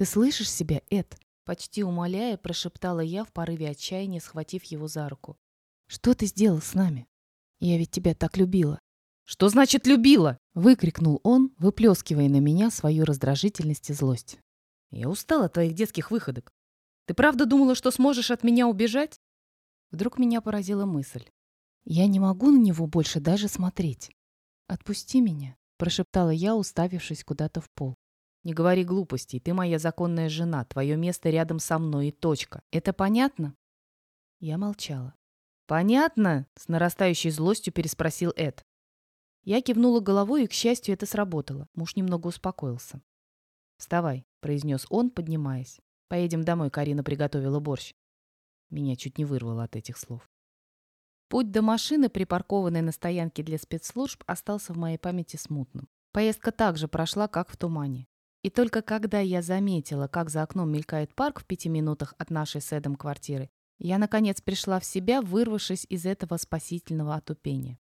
Ты слышишь себя, Эд? Почти умоляя, прошептала я в порыве отчаяния, схватив его за руку. Что ты сделал с нами? Я ведь тебя так любила. Что значит любила? Выкрикнул он, выплескивая на меня свою раздражительность и злость. Я устал от твоих детских выходок. Ты правда думала, что сможешь от меня убежать? Вдруг меня поразила мысль. Я не могу на него больше даже смотреть. Отпусти меня, прошептала я, уставившись куда-то в пол. Не говори глупостей, ты моя законная жена, твое место рядом со мной и точка. Это понятно? Я молчала. «Понятно?» — с нарастающей злостью переспросил Эд. Я кивнула головой, и, к счастью, это сработало. Муж немного успокоился. «Вставай», — произнес он, поднимаясь. «Поедем домой, Карина приготовила борщ». Меня чуть не вырвало от этих слов. Путь до машины, припаркованной на стоянке для спецслужб, остался в моей памяти смутным. Поездка также прошла, как в тумане. И только когда я заметила, как за окном мелькает парк в пяти минутах от нашей с Эдом квартиры, я, наконец, пришла в себя, вырвавшись из этого спасительного отупения.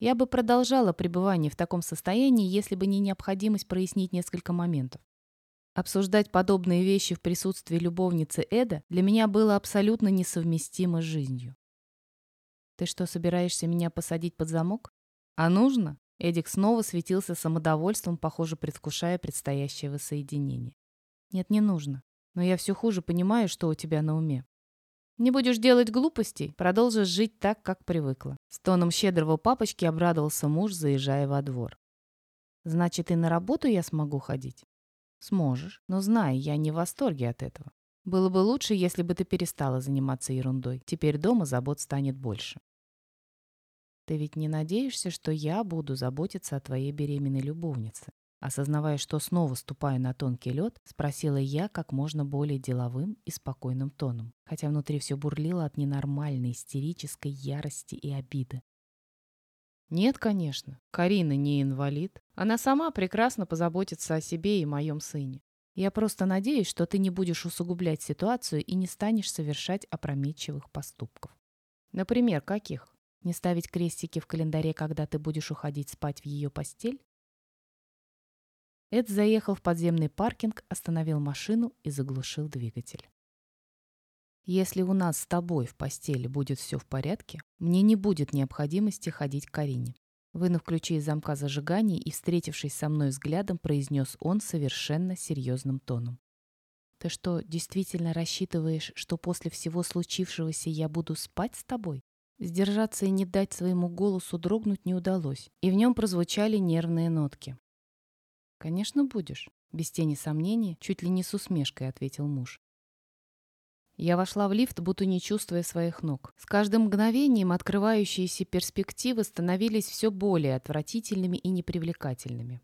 Я бы продолжала пребывание в таком состоянии, если бы не необходимость прояснить несколько моментов. Обсуждать подобные вещи в присутствии любовницы Эда для меня было абсолютно несовместимо с жизнью. «Ты что, собираешься меня посадить под замок?» «А нужно?» Эдик снова светился самодовольством, похоже, предвкушая предстоящее воссоединение. «Нет, не нужно. Но я все хуже понимаю, что у тебя на уме. Не будешь делать глупостей, продолжишь жить так, как привыкла. С тоном щедрого папочки обрадовался муж, заезжая во двор. Значит, и на работу я смогу ходить? Сможешь, но знай, я не в восторге от этого. Было бы лучше, если бы ты перестала заниматься ерундой. Теперь дома забот станет больше. Ты ведь не надеешься, что я буду заботиться о твоей беременной любовнице? Осознавая, что снова ступаю на тонкий лед, спросила я как можно более деловым и спокойным тоном, хотя внутри все бурлило от ненормальной истерической ярости и обиды. Нет, конечно, Карина не инвалид. Она сама прекрасно позаботится о себе и моем сыне. Я просто надеюсь, что ты не будешь усугублять ситуацию и не станешь совершать опрометчивых поступков. Например, каких? Не ставить крестики в календаре, когда ты будешь уходить спать в ее постель? Эд заехал в подземный паркинг, остановил машину и заглушил двигатель. Если у нас с тобой в постели будет все в порядке, мне не будет необходимости ходить к Карине. Вынув ключи из замка зажигания и встретившись со мной взглядом, произнес он совершенно серьезным тоном. «Ты что, действительно рассчитываешь, что после всего случившегося я буду спать с тобой?» Сдержаться и не дать своему голосу дрогнуть не удалось, и в нем прозвучали нервные нотки. «Конечно, будешь», — без тени сомнения, чуть ли не с усмешкой ответил муж. Я вошла в лифт, будто не чувствуя своих ног. С каждым мгновением открывающиеся перспективы становились все более отвратительными и непривлекательными.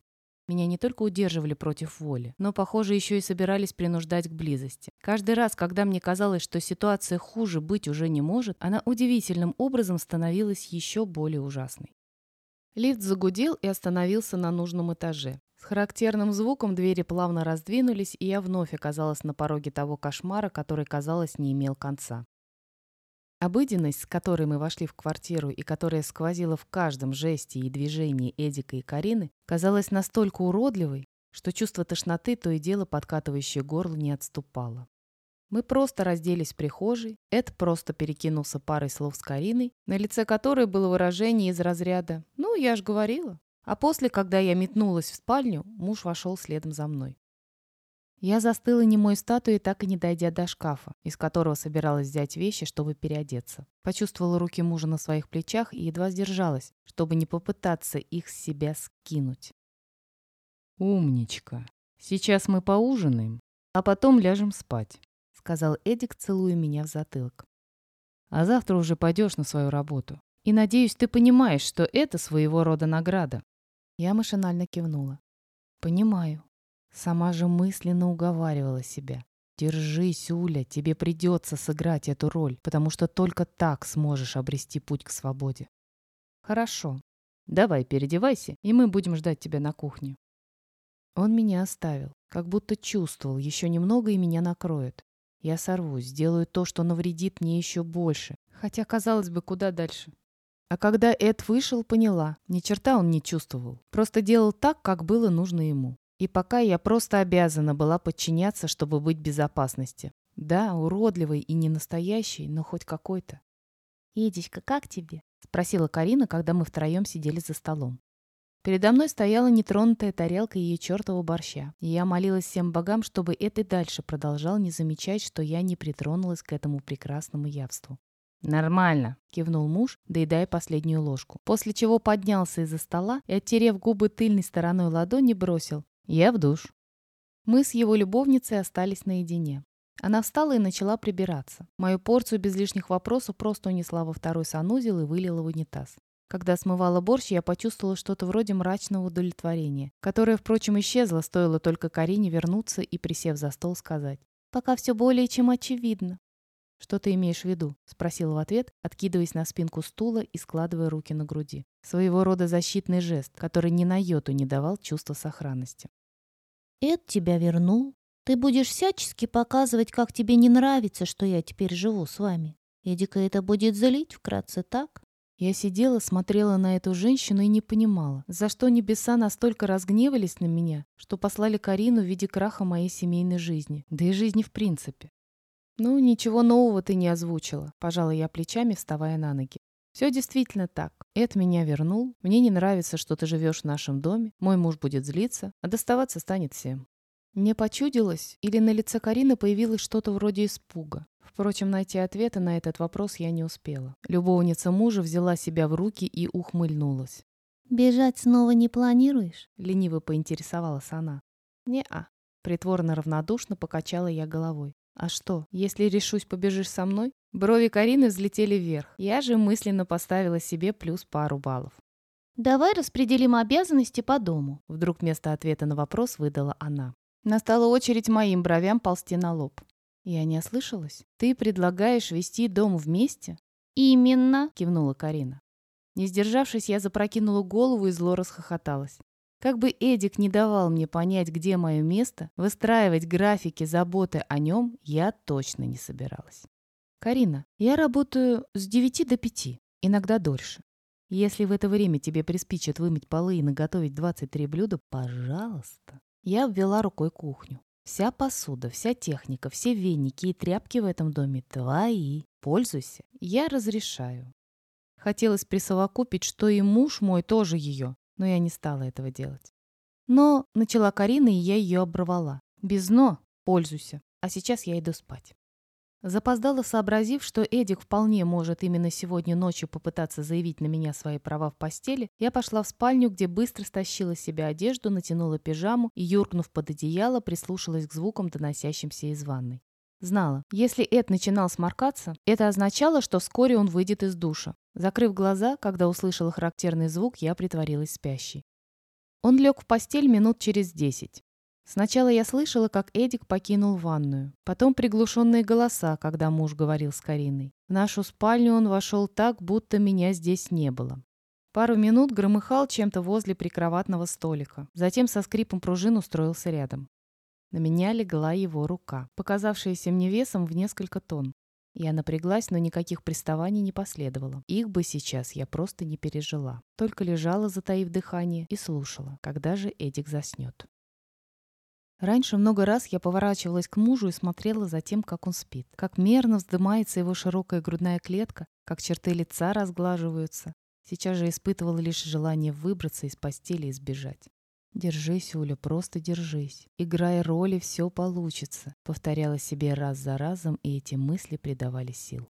Меня не только удерживали против воли, но, похоже, еще и собирались принуждать к близости. Каждый раз, когда мне казалось, что ситуация хуже быть уже не может, она удивительным образом становилась еще более ужасной. Лифт загудел и остановился на нужном этаже. С характерным звуком двери плавно раздвинулись, и я вновь оказалась на пороге того кошмара, который, казалось, не имел конца. Обыденность, с которой мы вошли в квартиру и которая сквозила в каждом жесте и движении Эдика и Карины, казалась настолько уродливой, что чувство тошноты, то и дело подкатывающее горло, не отступало. Мы просто разделись в прихожей, Эд просто перекинулся парой слов с Кариной, на лице которой было выражение из разряда «Ну, я ж говорила». А после, когда я метнулась в спальню, муж вошел следом за мной. Я застыла немой статуей, так и не дойдя до шкафа, из которого собиралась взять вещи, чтобы переодеться. Почувствовала руки мужа на своих плечах и едва сдержалась, чтобы не попытаться их с себя скинуть. «Умничка. Сейчас мы поужинаем, а потом ляжем спать», — сказал Эдик, целуя меня в затылок. «А завтра уже пойдешь на свою работу. И надеюсь, ты понимаешь, что это своего рода награда. Я машинально кивнула. «Понимаю». Сама же мысленно уговаривала себя. «Держись, Уля, тебе придется сыграть эту роль, потому что только так сможешь обрести путь к свободе». «Хорошо. Давай переодевайся, и мы будем ждать тебя на кухне». Он меня оставил, как будто чувствовал, еще немного и меня накроет. Я сорвусь, сделаю то, что навредит мне еще больше. Хотя, казалось бы, куда дальше? А когда Эд вышел, поняла, ни черта он не чувствовал. Просто делал так, как было нужно ему. И пока я просто обязана была подчиняться, чтобы быть в безопасности. Да, уродливый и не настоящий, но хоть какой-то. «Едечка, как тебе?» — спросила Карина, когда мы втроем сидели за столом. Передо мной стояла нетронутая тарелка ее чертова борща, и я молилась всем богам, чтобы это и дальше продолжал не замечать, что я не притронулась к этому прекрасному явству. «Нормально», — кивнул муж, доедая последнюю ложку, после чего поднялся из-за стола и, оттерев губы тыльной стороной ладони, бросил «Я в душ». Мы с его любовницей остались наедине. Она встала и начала прибираться. Мою порцию без лишних вопросов просто унесла во второй санузел и вылила в унитаз. Когда смывала борщ, я почувствовала что-то вроде мрачного удовлетворения, которое, впрочем, исчезло, стоило только Карине вернуться и, присев за стол, сказать. «Пока все более чем очевидно». «Что ты имеешь в виду?» — спросила в ответ, откидываясь на спинку стула и складывая руки на груди. Своего рода защитный жест, который ни на йоту не давал чувства сохранности. «Эд тебя вернул. Ты будешь всячески показывать, как тебе не нравится, что я теперь живу с вами. Эдика это будет залить вкратце, так?» Я сидела, смотрела на эту женщину и не понимала, за что небеса настолько разгневались на меня, что послали Карину в виде краха моей семейной жизни, да и жизни в принципе. «Ну, ничего нового ты не озвучила», – пожала я плечами, вставая на ноги. «Все действительно так. Эд меня вернул. Мне не нравится, что ты живешь в нашем доме. Мой муж будет злиться, а доставаться станет всем». Мне почудилось, или на лице Карины появилось что-то вроде испуга. Впрочем, найти ответа на этот вопрос я не успела. Любовница мужа взяла себя в руки и ухмыльнулась. «Бежать снова не планируешь?» — лениво поинтересовалась она. «Не-а». Притворно равнодушно покачала я головой. А что, если решусь, побежишь со мной? Брови Карины взлетели вверх. Я же мысленно поставила себе плюс пару баллов. «Давай распределим обязанности по дому», вдруг вместо ответа на вопрос выдала она. Настала очередь моим бровям ползти на лоб. Я не ослышалась. Ты предлагаешь вести дом вместе? «Именно», — кивнула Карина. Не сдержавшись, я запрокинула голову и зло расхохоталась. Как бы Эдик не давал мне понять, где мое место, выстраивать графики заботы о нем я точно не собиралась. «Карина, я работаю с 9 до 5, иногда дольше. Если в это время тебе приспичит вымыть полы и наготовить 23 блюда, пожалуйста». Я обвела рукой кухню. Вся посуда, вся техника, все веники и тряпки в этом доме твои. Пользуйся. Я разрешаю. Хотелось присовокупить, что и муж мой тоже ее, но я не стала этого делать. Но начала Карина, и я ее оборвала. Без «но» пользуйся, а сейчас я иду спать. Запоздала, сообразив, что Эдик вполне может именно сегодня ночью попытаться заявить на меня свои права в постели, я пошла в спальню, где быстро стащила с себя одежду, натянула пижаму и, юркнув под одеяло, прислушалась к звукам, доносящимся из ванной. Знала, если Эд начинал сморкаться, это означало, что вскоре он выйдет из душа. Закрыв глаза, когда услышала характерный звук, я притворилась спящей. Он лег в постель минут через десять. Сначала я слышала, как Эдик покинул ванную. Потом приглушенные голоса, когда муж говорил с Кариной. В нашу спальню он вошел так, будто меня здесь не было. Пару минут громыхал чем-то возле прикроватного столика. Затем со скрипом пружин устроился рядом. На меня легла его рука, показавшаяся мне весом в несколько тонн. Я напряглась, но никаких приставаний не последовало. Их бы сейчас я просто не пережила. Только лежала, затаив дыхание, и слушала, когда же Эдик заснет. Раньше много раз я поворачивалась к мужу и смотрела за тем, как он спит. Как мерно вздымается его широкая грудная клетка, как черты лица разглаживаются. Сейчас же испытывала лишь желание выбраться из постели и сбежать. «Держись, Уля, просто держись. Играя роли, все получится», — повторяла себе раз за разом, и эти мысли придавали сил.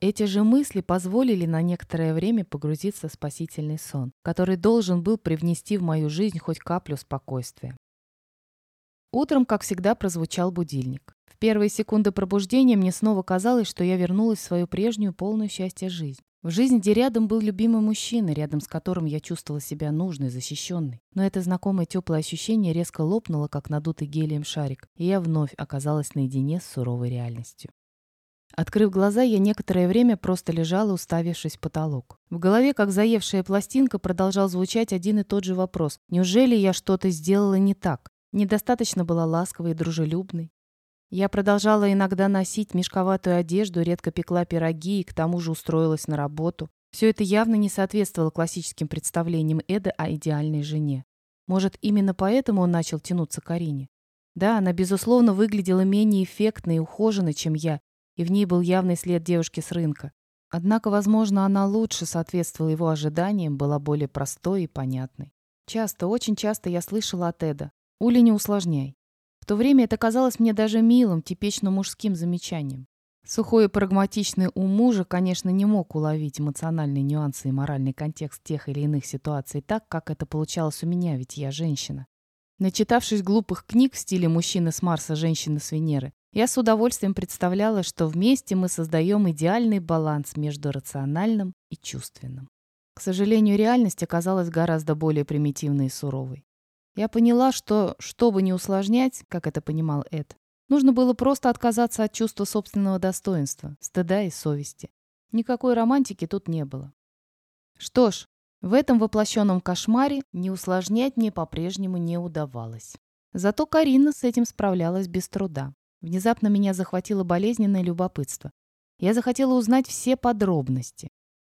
Эти же мысли позволили на некоторое время погрузиться в спасительный сон, который должен был привнести в мою жизнь хоть каплю спокойствия. Утром, как всегда, прозвучал будильник. В первые секунды пробуждения мне снова казалось, что я вернулась в свою прежнюю полную счастья жизнь. В жизни, где рядом был любимый мужчина, рядом с которым я чувствовала себя нужной, защищенной. Но это знакомое теплое ощущение резко лопнуло, как надутый гелием шарик, и я вновь оказалась наедине с суровой реальностью. Открыв глаза, я некоторое время просто лежала, уставившись в потолок. В голове, как заевшая пластинка, продолжал звучать один и тот же вопрос. Неужели я что-то сделала не так? Недостаточно была ласковой и дружелюбной? Я продолжала иногда носить мешковатую одежду, редко пекла пироги и к тому же устроилась на работу. Все это явно не соответствовало классическим представлениям Эда о идеальной жене. Может, именно поэтому он начал тянуться к Арине? Да, она, безусловно, выглядела менее эффектной и ухоженной, чем я, и в ней был явный след девушки с рынка. Однако, возможно, она лучше соответствовала его ожиданиям, была более простой и понятной. Часто, очень часто я слышала от Эда «Ули, не усложняй». В то время это казалось мне даже милым, типично мужским замечанием. Сухой и прагматичный ум мужа, конечно, не мог уловить эмоциональные нюансы и моральный контекст тех или иных ситуаций так, как это получалось у меня, ведь я женщина. Начитавшись глупых книг в стиле «Мужчины с Марса, женщины с Венеры», я с удовольствием представляла, что вместе мы создаем идеальный баланс между рациональным и чувственным. К сожалению, реальность оказалась гораздо более примитивной и суровой. Я поняла, что, чтобы не усложнять, как это понимал Эд, нужно было просто отказаться от чувства собственного достоинства, стыда и совести. Никакой романтики тут не было. Что ж, в этом воплощенном кошмаре не усложнять мне по-прежнему не удавалось. Зато Карина с этим справлялась без труда. Внезапно меня захватило болезненное любопытство. Я захотела узнать все подробности.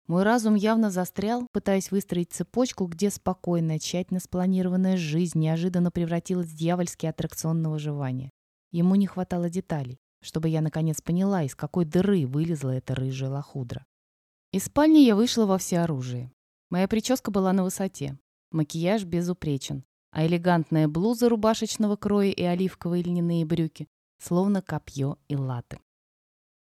Мой разум явно застрял, пытаясь выстроить цепочку, где спокойная, тщательно спланированная жизнь неожиданно превратилась в дьявольский аттракцион на. Ему не хватало деталей, чтобы я наконец поняла, из какой дыры вылезла эта рыжая лохудра. Из спальни я вышла во всеоружие. Моя прическа была на высоте, макияж безупречен, а элегантная блуза рубашечного кроя и оливковые льняные брюки словно копье и латы.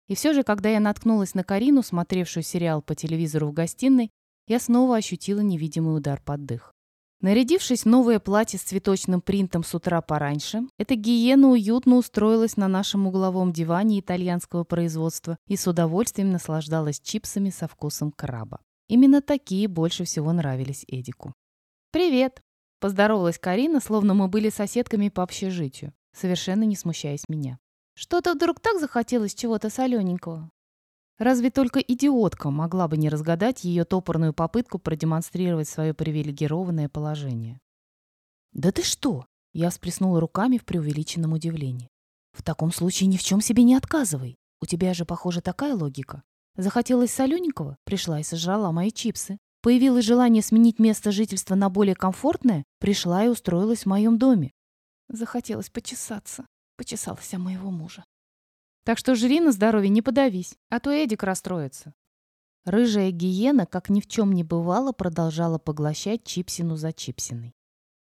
И все же, когда я наткнулась на Карину, смотревшую сериал по телевизору в гостиной, я снова ощутила невидимый удар под дых. Нарядившись в новое платье с цветочным принтом с утра пораньше, эта гиена уютно устроилась на нашем угловом диване итальянского производства и с удовольствием наслаждалась чипсами со вкусом краба. Именно такие больше всего нравились Эдику. «Привет!» – поздоровалась Карина, словно мы были соседками по общежитию совершенно не смущаясь меня. «Что-то вдруг так захотелось чего-то солененького?» Разве только идиотка могла бы не разгадать ее топорную попытку продемонстрировать свое привилегированное положение. «Да ты что?» — я всплеснула руками в преувеличенном удивлении. «В таком случае ни в чем себе не отказывай. У тебя же, похоже, такая логика. Захотелось солененького, пришла и сожрала мои чипсы. Появилось желание сменить место жительства на более комфортное, пришла и устроилась в моем доме. Захотелось почесаться. Почесалась о моего мужа. Так что жри на здоровье, не подавись, а то Эдик расстроится. Рыжая гиена, как ни в чем не бывало, продолжала поглощать чипсину за чипсиной.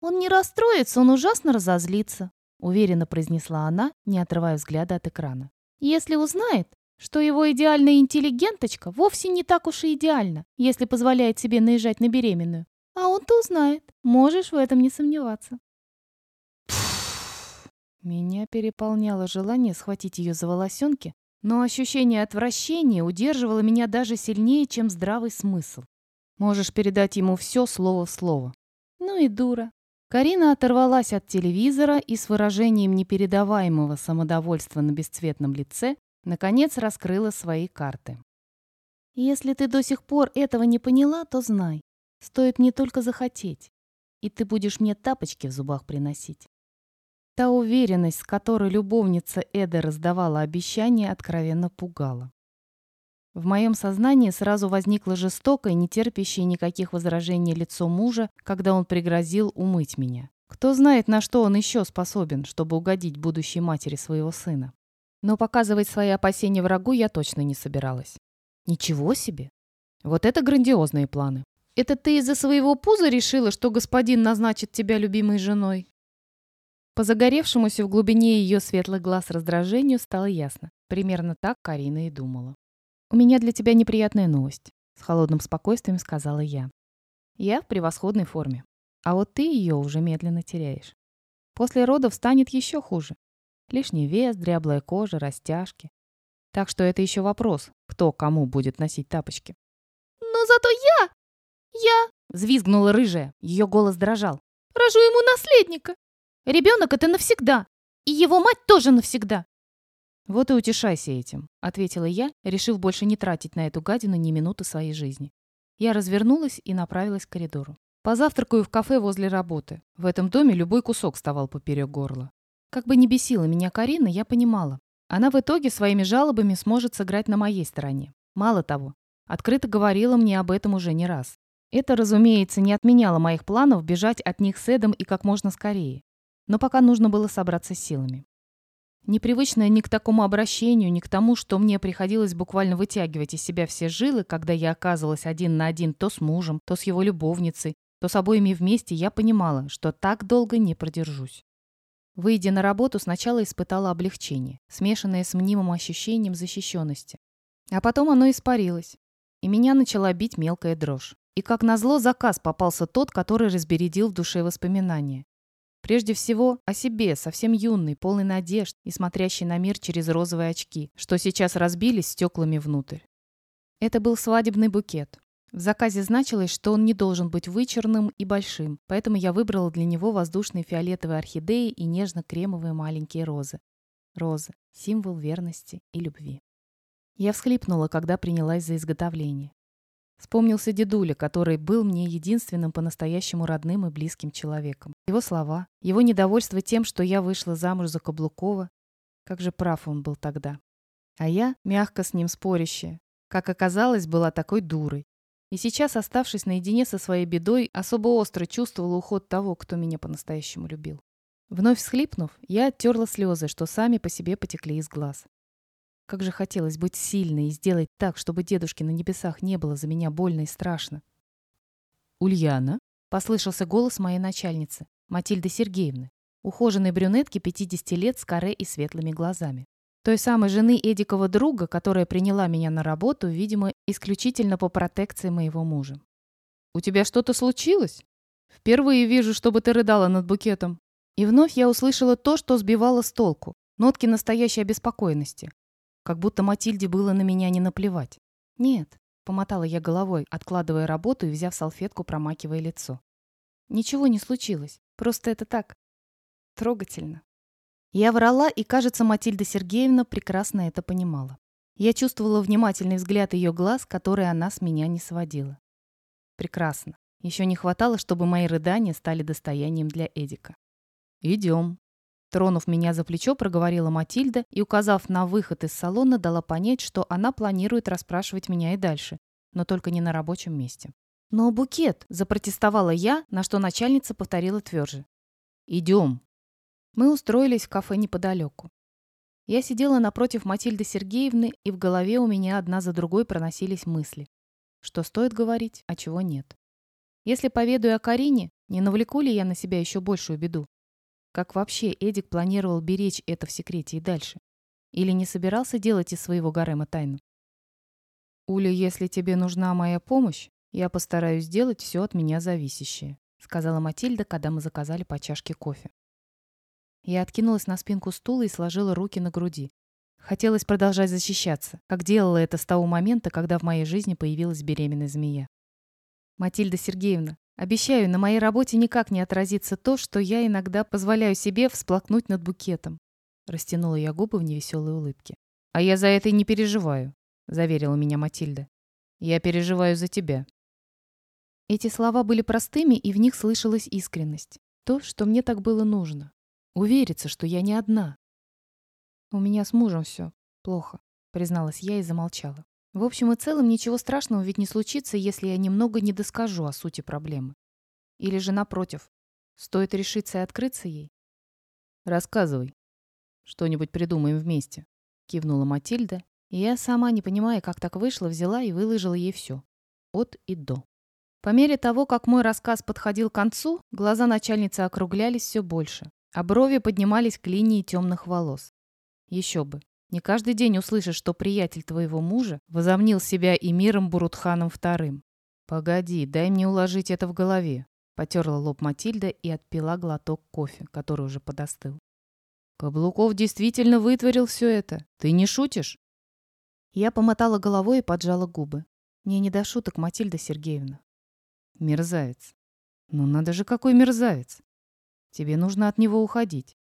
«Он не расстроится, он ужасно разозлится», — уверенно произнесла она, не отрывая взгляда от экрана. «Если узнает, что его идеальная интеллигенточка вовсе не так уж и идеальна, если позволяет себе наезжать на беременную. А он-то узнает, можешь в этом не сомневаться». Меня переполняло желание схватить ее за волосенки, но ощущение отвращения удерживало меня даже сильнее, чем здравый смысл. Можешь передать ему все слово в слово. Ну и дура. Карина оторвалась от телевизора и с выражением непередаваемого самодовольства на бесцветном лице наконец раскрыла свои карты. «Если ты до сих пор этого не поняла, то знай, стоит мне только захотеть, и ты будешь мне тапочки в зубах приносить. Та уверенность, с которой любовница Эда раздавала обещания, откровенно пугала. В моем сознании сразу возникло жестокое, не терпящее никаких возражений лицо мужа, когда он пригрозил умыть меня. Кто знает, на что он еще способен, чтобы угодить будущей матери своего сына. Но показывать свои опасения врагу я точно не собиралась. Ничего себе! Вот это грандиозные планы. Это ты из-за своего пуза решила, что господин назначит тебя любимой женой? По загоревшемуся в глубине ее светлых глаз раздражению стало ясно. Примерно так Карина и думала. «У меня для тебя неприятная новость», — с холодным спокойствием сказала я. «Я в превосходной форме, а вот ты ее уже медленно теряешь. После родов станет еще хуже. Лишний вес, дряблая кожа, растяжки. Так что это еще вопрос, кто кому будет носить тапочки». «Но зато я! Я!» — взвизгнула рыжая. Ее голос дрожал. «Рожу ему наследника! Ребенок — это навсегда. И его мать тоже навсегда. «Вот и утешайся этим», — ответила я, решив больше не тратить на эту гадину ни минуты своей жизни. Я развернулась и направилась к коридору. Позавтракаю в кафе возле работы. В этом доме любой кусок вставал поперек горла. Как бы ни бесила меня Карина, я понимала. Она в итоге своими жалобами сможет сыграть на моей стороне. Мало того, открыто говорила мне об этом уже не раз. Это, разумеется, не отменяло моих планов бежать от них с Эдом и как можно скорее. Но пока нужно было собраться силами. Непривычная ни к такому обращению, ни к тому, что мне приходилось буквально вытягивать из себя все жилы, когда я оказывалась один на один то с мужем, то с его любовницей, то с обоими вместе, я понимала, что так долго не продержусь. Выйдя на работу, сначала испытала облегчение, смешанное с мнимым ощущением защищенности. А потом оно испарилось, и меня начала бить мелкая дрожь. И как назло заказ попался тот, который разбередил в душе воспоминания. Прежде всего о себе, совсем юный, полный надежд и смотрящий на мир через розовые очки, что сейчас разбились стеклами внутрь. Это был свадебный букет. В заказе значилось, что он не должен быть вычурным и большим, поэтому я выбрала для него воздушные фиолетовые орхидеи и нежно-кремовые маленькие розы. Розы – символ верности и любви. Я всхлипнула, когда принялась за изготовление. Вспомнился дедуля, который был мне единственным по-настоящему родным и близким человеком. Его слова, его недовольство тем, что я вышла замуж за Каблукова. Как же прав он был тогда. А я, мягко с ним спорящая, как оказалось, была такой дурой. И сейчас, оставшись наедине со своей бедой, особо остро чувствовала уход того, кто меня по-настоящему любил. Вновь всхлипнув, я оттерла слезы, что сами по себе потекли из глаз. Как же хотелось быть сильной и сделать так, чтобы дедушке на небесах не было за меня больно и страшно. «Ульяна?» — послышался голос моей начальницы, Матильды Сергеевны, ухоженной брюнетки 50 лет с каре и светлыми глазами. Той самой жены Эдикова друга, которая приняла меня на работу, видимо, исключительно по протекции моего мужа. «У тебя что-то случилось? Впервые вижу, чтобы ты рыдала над букетом». И вновь я услышала то, что сбивало с толку. Нотки настоящей обеспокоенности как будто Матильде было на меня не наплевать. «Нет», — помотала я головой, откладывая работу и взяв салфетку, промакивая лицо. «Ничего не случилось. Просто это так. Трогательно». Я врала, и, кажется, Матильда Сергеевна прекрасно это понимала. Я чувствовала внимательный взгляд ее глаз, который она с меня не сводила. Прекрасно. Еще не хватало, чтобы мои рыдания стали достоянием для Эдика. «Идем», Тронув меня за плечо, проговорила Матильда и, указав на выход из салона, дала понять, что она планирует расспрашивать меня и дальше, но только не на рабочем месте. «Но букет!» – запротестовала я, на что начальница повторила тверже. «Идем!» Мы устроились в кафе неподалеку. Я сидела напротив Матильды Сергеевны, и в голове у меня одна за другой проносились мысли. Что стоит говорить, а чего нет. Если поведаю о Карине, не навлеку ли я на себя еще большую беду? Как вообще Эдик планировал беречь это в секрете и дальше? Или не собирался делать из своего гарема тайну? «Уля, если тебе нужна моя помощь, я постараюсь сделать все от меня зависящее», сказала Матильда, когда мы заказали по чашке кофе. Я откинулась на спинку стула и сложила руки на груди. Хотелось продолжать защищаться, как делала это с того момента, когда в моей жизни появилась беременная змея. «Матильда Сергеевна, Обещаю, на моей работе никак не отразится то, что я иногда позволяю себе всплакнуть над букетом. Растянула я губы в невеселой улыбке. «А я за это и не переживаю», — заверила меня Матильда. «Я переживаю за тебя». Эти слова были простыми, и в них слышалась искренность. То, что мне так было нужно. Увериться, что я не одна. «У меня с мужем все плохо», — призналась я и замолчала. В общем и целом, ничего страшного ведь не случится, если я немного не доскажу о сути проблемы. Или же, напротив, стоит решиться и открыться ей? «Рассказывай. Что-нибудь придумаем вместе», — кивнула Матильда, и я, сама не понимая, как так вышло, взяла и выложила ей все. От и до. По мере того, как мой рассказ подходил к концу, глаза начальницы округлялись все больше, а брови поднимались к линии темных волос. Еще бы. Не каждый день услышишь, что приятель твоего мужа возомнил себя и миром Бурутханом вторым. Погоди, дай мне уложить это в голове. Потерла лоб Матильда и отпила глоток кофе, который уже подостыл. Каблуков действительно вытворил все это. Ты не шутишь? Я помотала головой и поджала губы. Мне не до шуток, Матильда Сергеевна. Мерзавец. Ну надо же, какой мерзавец. Тебе нужно от него уходить.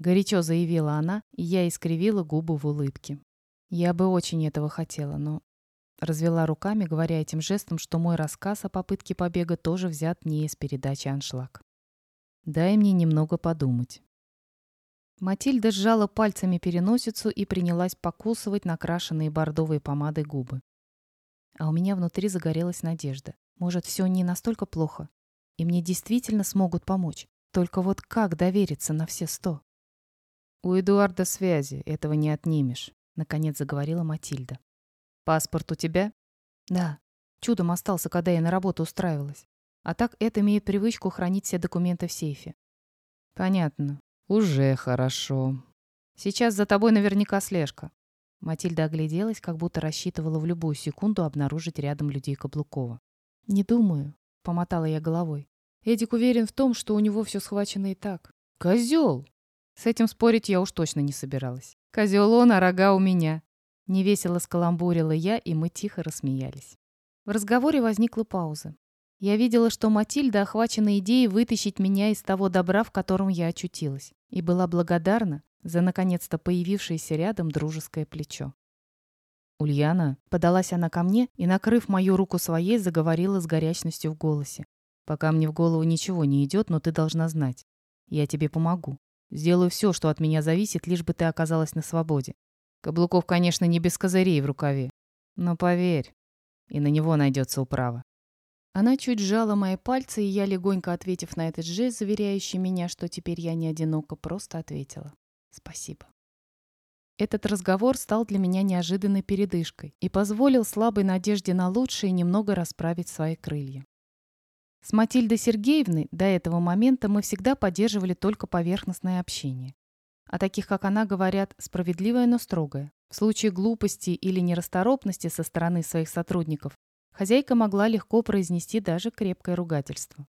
Горячо заявила она, и я искривила губы в улыбке. Я бы очень этого хотела, но... Развела руками, говоря этим жестом, что мой рассказ о попытке побега тоже взят не из передачи «Аншлаг». «Дай мне немного подумать». Матильда сжала пальцами переносицу и принялась покусывать накрашенные бордовой помадой губы. А у меня внутри загорелась надежда. Может, все не настолько плохо, и мне действительно смогут помочь. Только вот как довериться на все сто? «У Эдуарда связи, этого не отнимешь», — наконец заговорила Матильда. «Паспорт у тебя?» «Да. Чудом остался, когда я на работу устраивалась. А так это имеет привычку хранить все документы в сейфе». «Понятно. Уже хорошо. Сейчас за тобой наверняка слежка». Матильда огляделась, как будто рассчитывала в любую секунду обнаружить рядом людей Каблукова. «Не думаю», — помотала я головой. Эдик уверен в том, что у него все схвачено и так. Козел! С этим спорить я уж точно не собиралась. Козел он, а рога у меня. Невесело скаламбурила я, и мы тихо рассмеялись. В разговоре возникла пауза. Я видела, что Матильда охвачена идеей вытащить меня из того добра, в котором я очутилась, и была благодарна за наконец-то появившееся рядом дружеское плечо. «Ульяна», — подалась она ко мне и, накрыв мою руку своей, заговорила с горячностью в голосе. Пока мне в голову ничего не идет, но ты должна знать. Я тебе помогу. Сделаю все, что от меня зависит, лишь бы ты оказалась на свободе. Каблуков, конечно, не без козырей в рукаве. Но поверь, и на него найдется управа. Она чуть сжала мои пальцы, и я, легонько ответив на этот жест, заверяющий меня, что теперь я не одинока, просто ответила. Спасибо. Этот разговор стал для меня неожиданной передышкой и позволил слабой надежде на лучшее немного расправить свои крылья. С Матильдой Сергеевной до этого момента мы всегда поддерживали только поверхностное общение. О таких, как она, говорят, справедливое, но строгое. В случае глупости или нерасторопности со стороны своих сотрудников хозяйка могла легко произнести даже крепкое ругательство.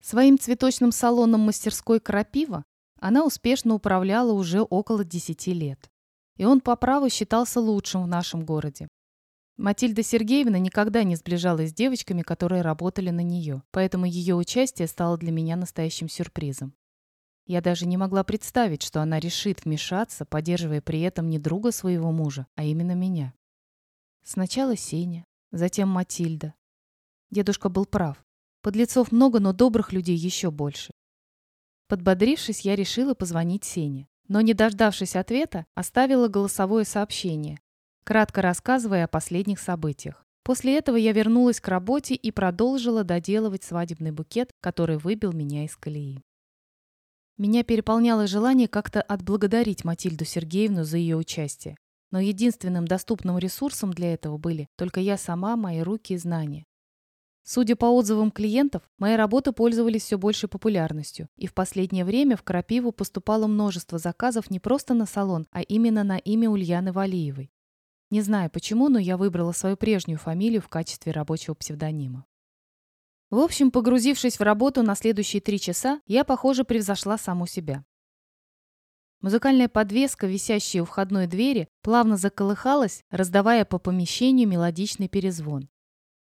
Своим цветочным салоном мастерской «Крапива» она успешно управляла уже около 10 лет. И он по праву считался лучшим в нашем городе. Матильда Сергеевна никогда не сближалась с девочками, которые работали на нее, поэтому ее участие стало для меня настоящим сюрпризом. Я даже не могла представить, что она решит вмешаться, поддерживая при этом не друга своего мужа, а именно меня. Сначала Сеня, затем Матильда. Дедушка был прав. Подлецов много, но добрых людей еще больше. Подбодрившись, я решила позвонить Сене. Но, не дождавшись ответа, оставила голосовое сообщение, кратко рассказывая о последних событиях. После этого я вернулась к работе и продолжила доделывать свадебный букет, который выбил меня из колеи. Меня переполняло желание как-то отблагодарить Матильду Сергеевну за ее участие. Но единственным доступным ресурсом для этого были только я сама, мои руки и знания. Судя по отзывам клиентов, мои работы пользовались все большей популярностью, и в последнее время в Крапиву поступало множество заказов не просто на салон, а именно на имя Ульяны Валиевой. Не знаю почему, но я выбрала свою прежнюю фамилию в качестве рабочего псевдонима. В общем, погрузившись в работу на следующие три часа, я, похоже, превзошла саму себя. Музыкальная подвеска, висящая у входной двери, плавно заколыхалась, раздавая по помещению мелодичный перезвон.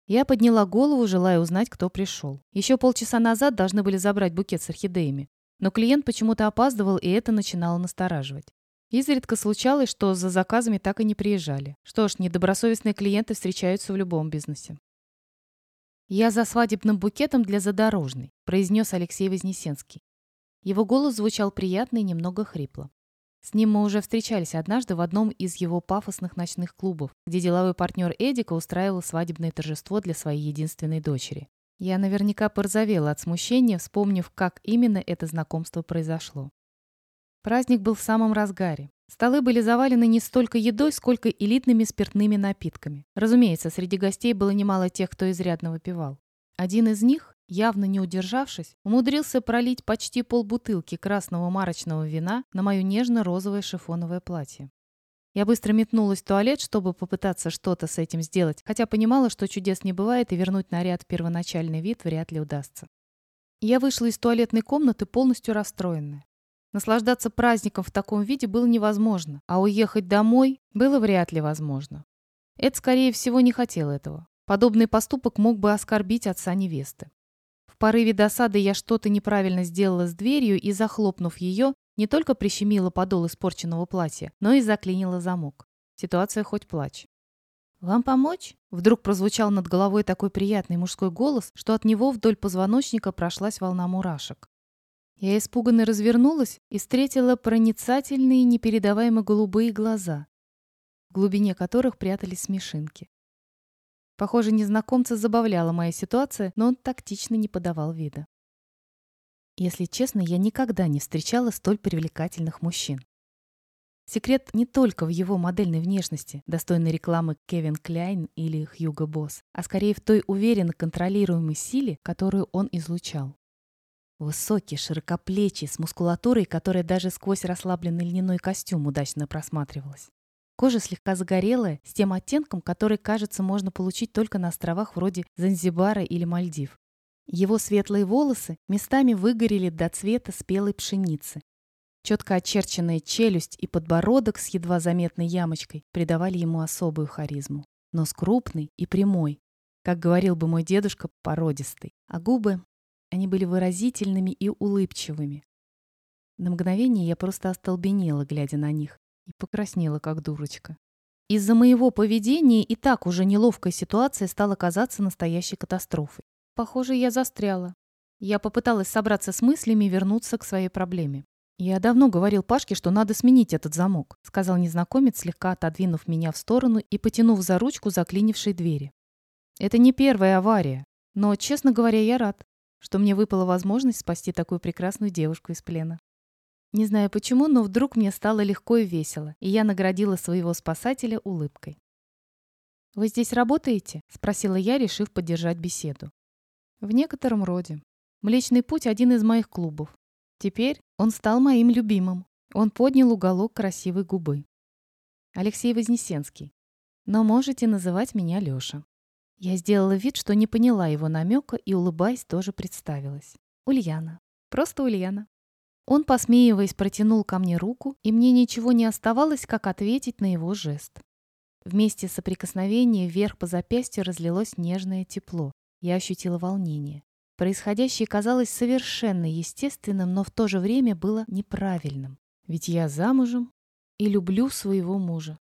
Я подняла голову, желая узнать, кто пришел. Еще полчаса назад должны были забрать букет с орхидеями, но клиент почему-то опаздывал, и это начинало настораживать. Изредка случалось, что за заказами так и не приезжали. Что ж, недобросовестные клиенты встречаются в любом бизнесе. «Я за свадебным букетом для задорожной», – произнес Алексей Вознесенский. Его голос звучал приятно и немного хрипло. С ним мы уже встречались однажды в одном из его пафосных ночных клубов, где деловой партнер Эдика устраивал свадебное торжество для своей единственной дочери. Я наверняка порозовела от смущения, вспомнив, как именно это знакомство произошло. Праздник был в самом разгаре. Столы были завалены не столько едой, сколько элитными спиртными напитками. Разумеется, среди гостей было немало тех, кто изрядно выпивал. Один из них, явно не удержавшись, умудрился пролить почти полбутылки красного марочного вина на мое нежно-розовое шифоновое платье. Я быстро метнулась в туалет, чтобы попытаться что-то с этим сделать, хотя понимала, что чудес не бывает и вернуть наряд в первоначальный вид вряд ли удастся. Я вышла из туалетной комнаты полностью расстроенная. Наслаждаться праздником в таком виде было невозможно, а уехать домой было вряд ли возможно. Эд, скорее всего, не хотел этого. Подобный поступок мог бы оскорбить отца невесты. В порыве досады я что-то неправильно сделала с дверью и, захлопнув ее, не только прищемила подол испорченного платья, но и заклинила замок. Ситуация хоть плачь. «Вам помочь?» Вдруг прозвучал над головой такой приятный мужской голос, что от него вдоль позвоночника прошлась волна мурашек. Я испуганно развернулась и встретила проницательные, непередаваемо голубые глаза, в глубине которых прятались смешинки. Похоже, незнакомца забавляла моя ситуация, но он тактично не подавал вида. Если честно, я никогда не встречала столь привлекательных мужчин. Секрет не только в его модельной внешности, достойной рекламы Кевин Кляйн или Хьюго Босс, а скорее в той уверенно контролируемой силе, которую он излучал. Высокий, широкоплечий, с мускулатурой, которая даже сквозь расслабленный льняной костюм удачно просматривалась. Кожа слегка загорелая, с тем оттенком, который, кажется, можно получить только на островах вроде Занзибара или Мальдив. Его светлые волосы местами выгорели до цвета спелой пшеницы. Четко очерченная челюсть и подбородок с едва заметной ямочкой придавали ему особую харизму. Нос крупный и прямой, как говорил бы мой дедушка, породистый. А губы, они были выразительными и улыбчивыми. На мгновение я просто остолбенела, глядя на них и покраснела, как дурочка. Из-за моего поведения и так уже неловкая ситуация стала казаться настоящей катастрофой. Похоже, я застряла. Я попыталась собраться с мыслями и вернуться к своей проблеме. «Я давно говорил Пашке, что надо сменить этот замок», сказал незнакомец, слегка отодвинув меня в сторону и потянув за ручку заклинившей двери. «Это не первая авария, но, честно говоря, я рад, что мне выпала возможность спасти такую прекрасную девушку из плена. Не знаю почему, но вдруг мне стало легко и весело, и я наградила своего спасателя улыбкой. «Вы здесь работаете?» – спросила я, решив поддержать беседу. «В некотором роде. Млечный путь – один из моих клубов. Теперь он стал моим любимым. Он поднял уголок красивой губы. Алексей Вознесенский. Но можете называть меня Лёша. Я сделала вид, что не поняла его намека и, улыбаясь, тоже представилась. Ульяна. Просто Ульяна. Он, посмеиваясь, протянул ко мне руку, и мне ничего не оставалось, как ответить на его жест. Вместе соприкосновения вверх по запястью разлилось нежное тепло. Я ощутила волнение. Происходящее казалось совершенно естественным, но в то же время было неправильным. Ведь я замужем и люблю своего мужа.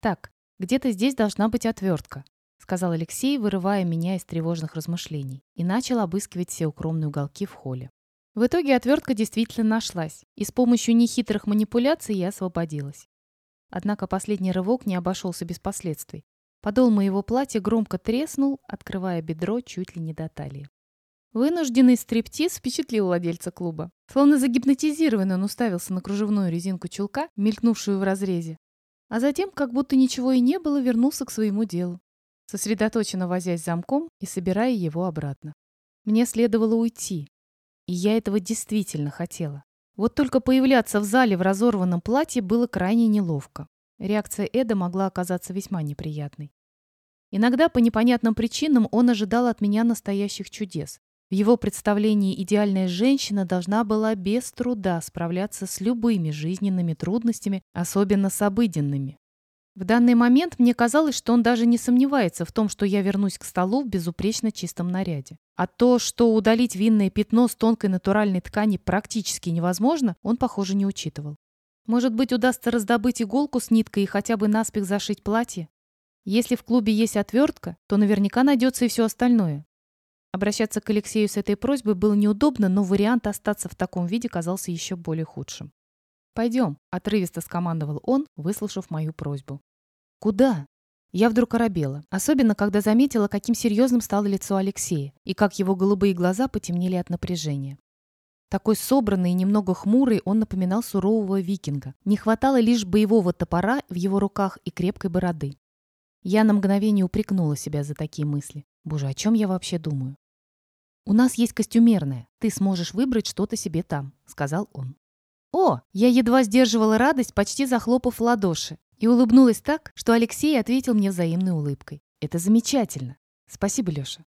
Так, где-то здесь должна быть отвертка, сказал Алексей, вырывая меня из тревожных размышлений, и начал обыскивать все укромные уголки в холле. В итоге отвертка действительно нашлась, и с помощью нехитрых манипуляций я освободилась. Однако последний рывок не обошелся без последствий. Подол моего платья громко треснул, открывая бедро чуть ли не до талии. Вынужденный стриптиз впечатлил владельца клуба. Словно загипнотизированный он уставился на кружевную резинку чулка, мелькнувшую в разрезе. А затем, как будто ничего и не было, вернулся к своему делу, сосредоточенно возясь замком и собирая его обратно. Мне следовало уйти, и я этого действительно хотела. Вот только появляться в зале в разорванном платье было крайне неловко. Реакция Эда могла оказаться весьма неприятной. Иногда по непонятным причинам он ожидал от меня настоящих чудес. В его представлении идеальная женщина должна была без труда справляться с любыми жизненными трудностями, особенно с обыденными. В данный момент мне казалось, что он даже не сомневается в том, что я вернусь к столу в безупречно чистом наряде. А то, что удалить винное пятно с тонкой натуральной ткани практически невозможно, он, похоже, не учитывал. Может быть, удастся раздобыть иголку с ниткой и хотя бы наспех зашить платье? Если в клубе есть отвертка, то наверняка найдется и все остальное. Обращаться к Алексею с этой просьбой было неудобно, но вариант остаться в таком виде казался еще более худшим. «Пойдем», — отрывисто скомандовал он, выслушав мою просьбу. «Куда?» Я вдруг оробела, особенно когда заметила, каким серьезным стало лицо Алексея и как его голубые глаза потемнели от напряжения. Такой собранный и немного хмурый он напоминал сурового викинга. Не хватало лишь боевого топора в его руках и крепкой бороды. Я на мгновение упрекнула себя за такие мысли. Боже, о чем я вообще думаю? «У нас есть костюмерная. Ты сможешь выбрать что-то себе там», — сказал он. «О!» Я едва сдерживала радость, почти захлопав в ладоши. И улыбнулась так, что Алексей ответил мне взаимной улыбкой. «Это замечательно. Спасибо, Лёша».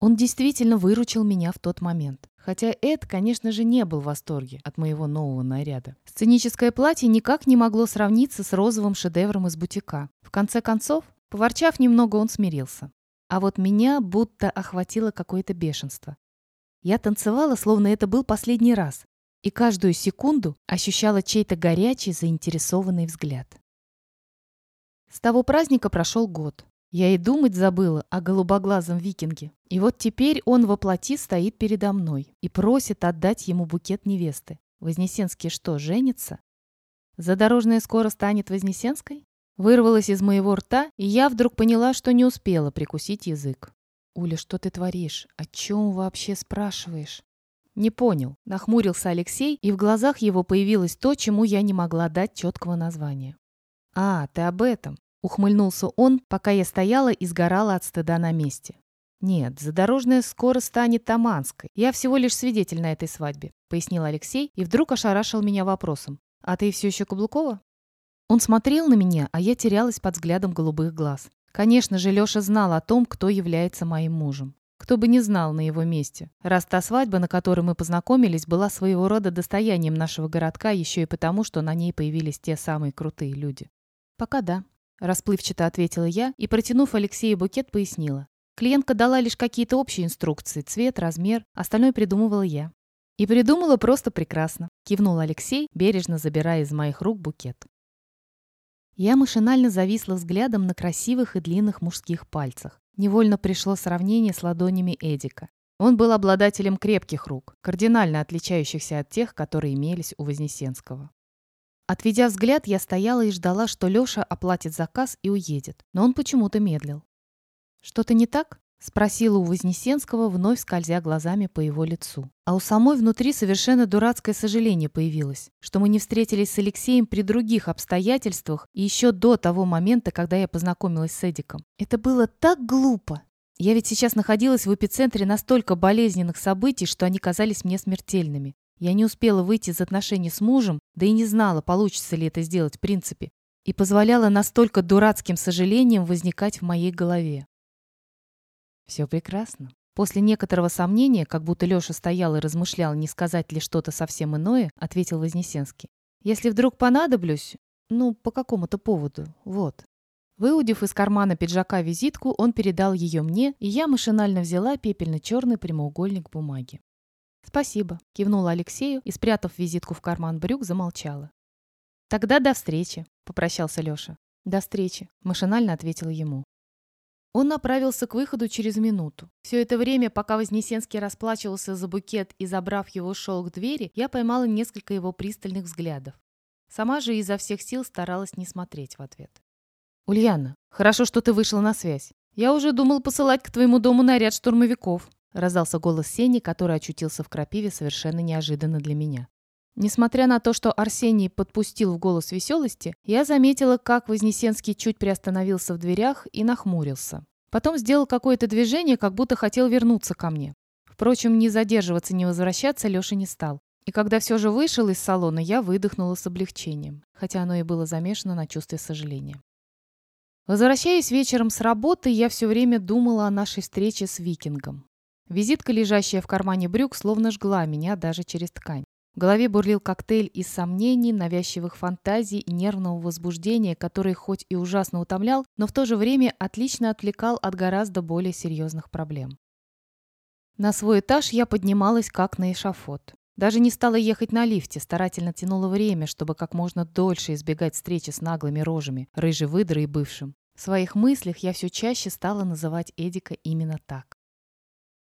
Он действительно выручил меня в тот момент. Хотя Эд, конечно же, не был в восторге от моего нового наряда. Сценическое платье никак не могло сравниться с розовым шедевром из бутика. В конце концов, поворчав немного, он смирился. А вот меня будто охватило какое-то бешенство. Я танцевала, словно это был последний раз, и каждую секунду ощущала чей-то горячий, заинтересованный взгляд. С того праздника прошел год. Я и думать забыла о голубоглазом викинге. И вот теперь он воплоти стоит передо мной и просит отдать ему букет невесты. Вознесенский что, женится? Задорожная скоро станет Вознесенской? Вырвалось из моего рта, и я вдруг поняла, что не успела прикусить язык. «Уля, что ты творишь? О чем вообще спрашиваешь?» «Не понял», — нахмурился Алексей, и в глазах его появилось то, чему я не могла дать четкого названия. «А, ты об этом», — ухмыльнулся он, пока я стояла и сгорала от стыда на месте. «Нет, задорожная скоро станет Таманской. Я всего лишь свидетель на этой свадьбе», — пояснил Алексей и вдруг ошарашил меня вопросом. «А ты все еще Каблукова?» Он смотрел на меня, а я терялась под взглядом голубых глаз. Конечно же, Леша знал о том, кто является моим мужем. Кто бы не знал на его месте, раз та свадьба, на которой мы познакомились, была своего рода достоянием нашего городка еще и потому, что на ней появились те самые крутые люди. «Пока да», – расплывчато ответила я и, протянув Алексею букет, пояснила. Клиентка дала лишь какие-то общие инструкции, цвет, размер, остальное придумывала я. И придумала просто прекрасно, кивнул Алексей, бережно забирая из моих рук букет. Я машинально зависла взглядом на красивых и длинных мужских пальцах. Невольно пришло сравнение с ладонями Эдика. Он был обладателем крепких рук, кардинально отличающихся от тех, которые имелись у Вознесенского. Отведя взгляд, я стояла и ждала, что Лёша оплатит заказ и уедет, но он почему-то медлил. «Что-то не так?» Спросила у Вознесенского, вновь скользя глазами по его лицу. А у самой внутри совершенно дурацкое сожаление появилось, что мы не встретились с Алексеем при других обстоятельствах и еще до того момента, когда я познакомилась с Эдиком. Это было так глупо. Я ведь сейчас находилась в эпицентре настолько болезненных событий, что они казались мне смертельными. Я не успела выйти из отношений с мужем, да и не знала, получится ли это сделать в принципе, и позволяла настолько дурацким сожалениям возникать в моей голове. Все прекрасно. После некоторого сомнения, как будто Леша стоял и размышлял, не сказать ли что-то совсем иное, ответил Вознесенский. «Если вдруг понадоблюсь, ну, по какому-то поводу, вот». Выудив из кармана пиджака визитку, он передал ее мне, и я машинально взяла пепельно-черный прямоугольник бумаги. «Спасибо», — кивнула Алексею и, спрятав визитку в карман брюк, замолчала. «Тогда до встречи», — попрощался Леша. «До встречи», — машинально ответила ему. Он направился к выходу через минуту. Все это время, пока Вознесенский расплачивался за букет и, забрав его, шел к двери, я поймала несколько его пристальных взглядов. Сама же изо всех сил старалась не смотреть в ответ. «Ульяна, хорошо, что ты вышла на связь. Я уже думал посылать к твоему дому наряд штурмовиков», раздался голос Сени, который очутился в крапиве совершенно неожиданно для меня. Несмотря на то, что Арсений подпустил в голос веселости, я заметила, как Вознесенский чуть приостановился в дверях и нахмурился. Потом сделал какое-то движение, как будто хотел вернуться ко мне. Впрочем, ни задерживаться, ни возвращаться Леша не стал. И когда все же вышел из салона, я выдохнула с облегчением, хотя оно и было замешано на чувстве сожаления. Возвращаясь вечером с работы, я все время думала о нашей встрече с викингом. Визитка, лежащая в кармане брюк, словно жгла меня даже через ткань. В голове бурлил коктейль из сомнений, навязчивых фантазий и нервного возбуждения, который хоть и ужасно утомлял, но в то же время отлично отвлекал от гораздо более серьезных проблем. На свой этаж я поднималась как на эшафот. Даже не стала ехать на лифте, старательно тянула время, чтобы как можно дольше избегать встречи с наглыми рожами, рыжей выдрой и бывшим. В своих мыслях я все чаще стала называть Эдика именно так.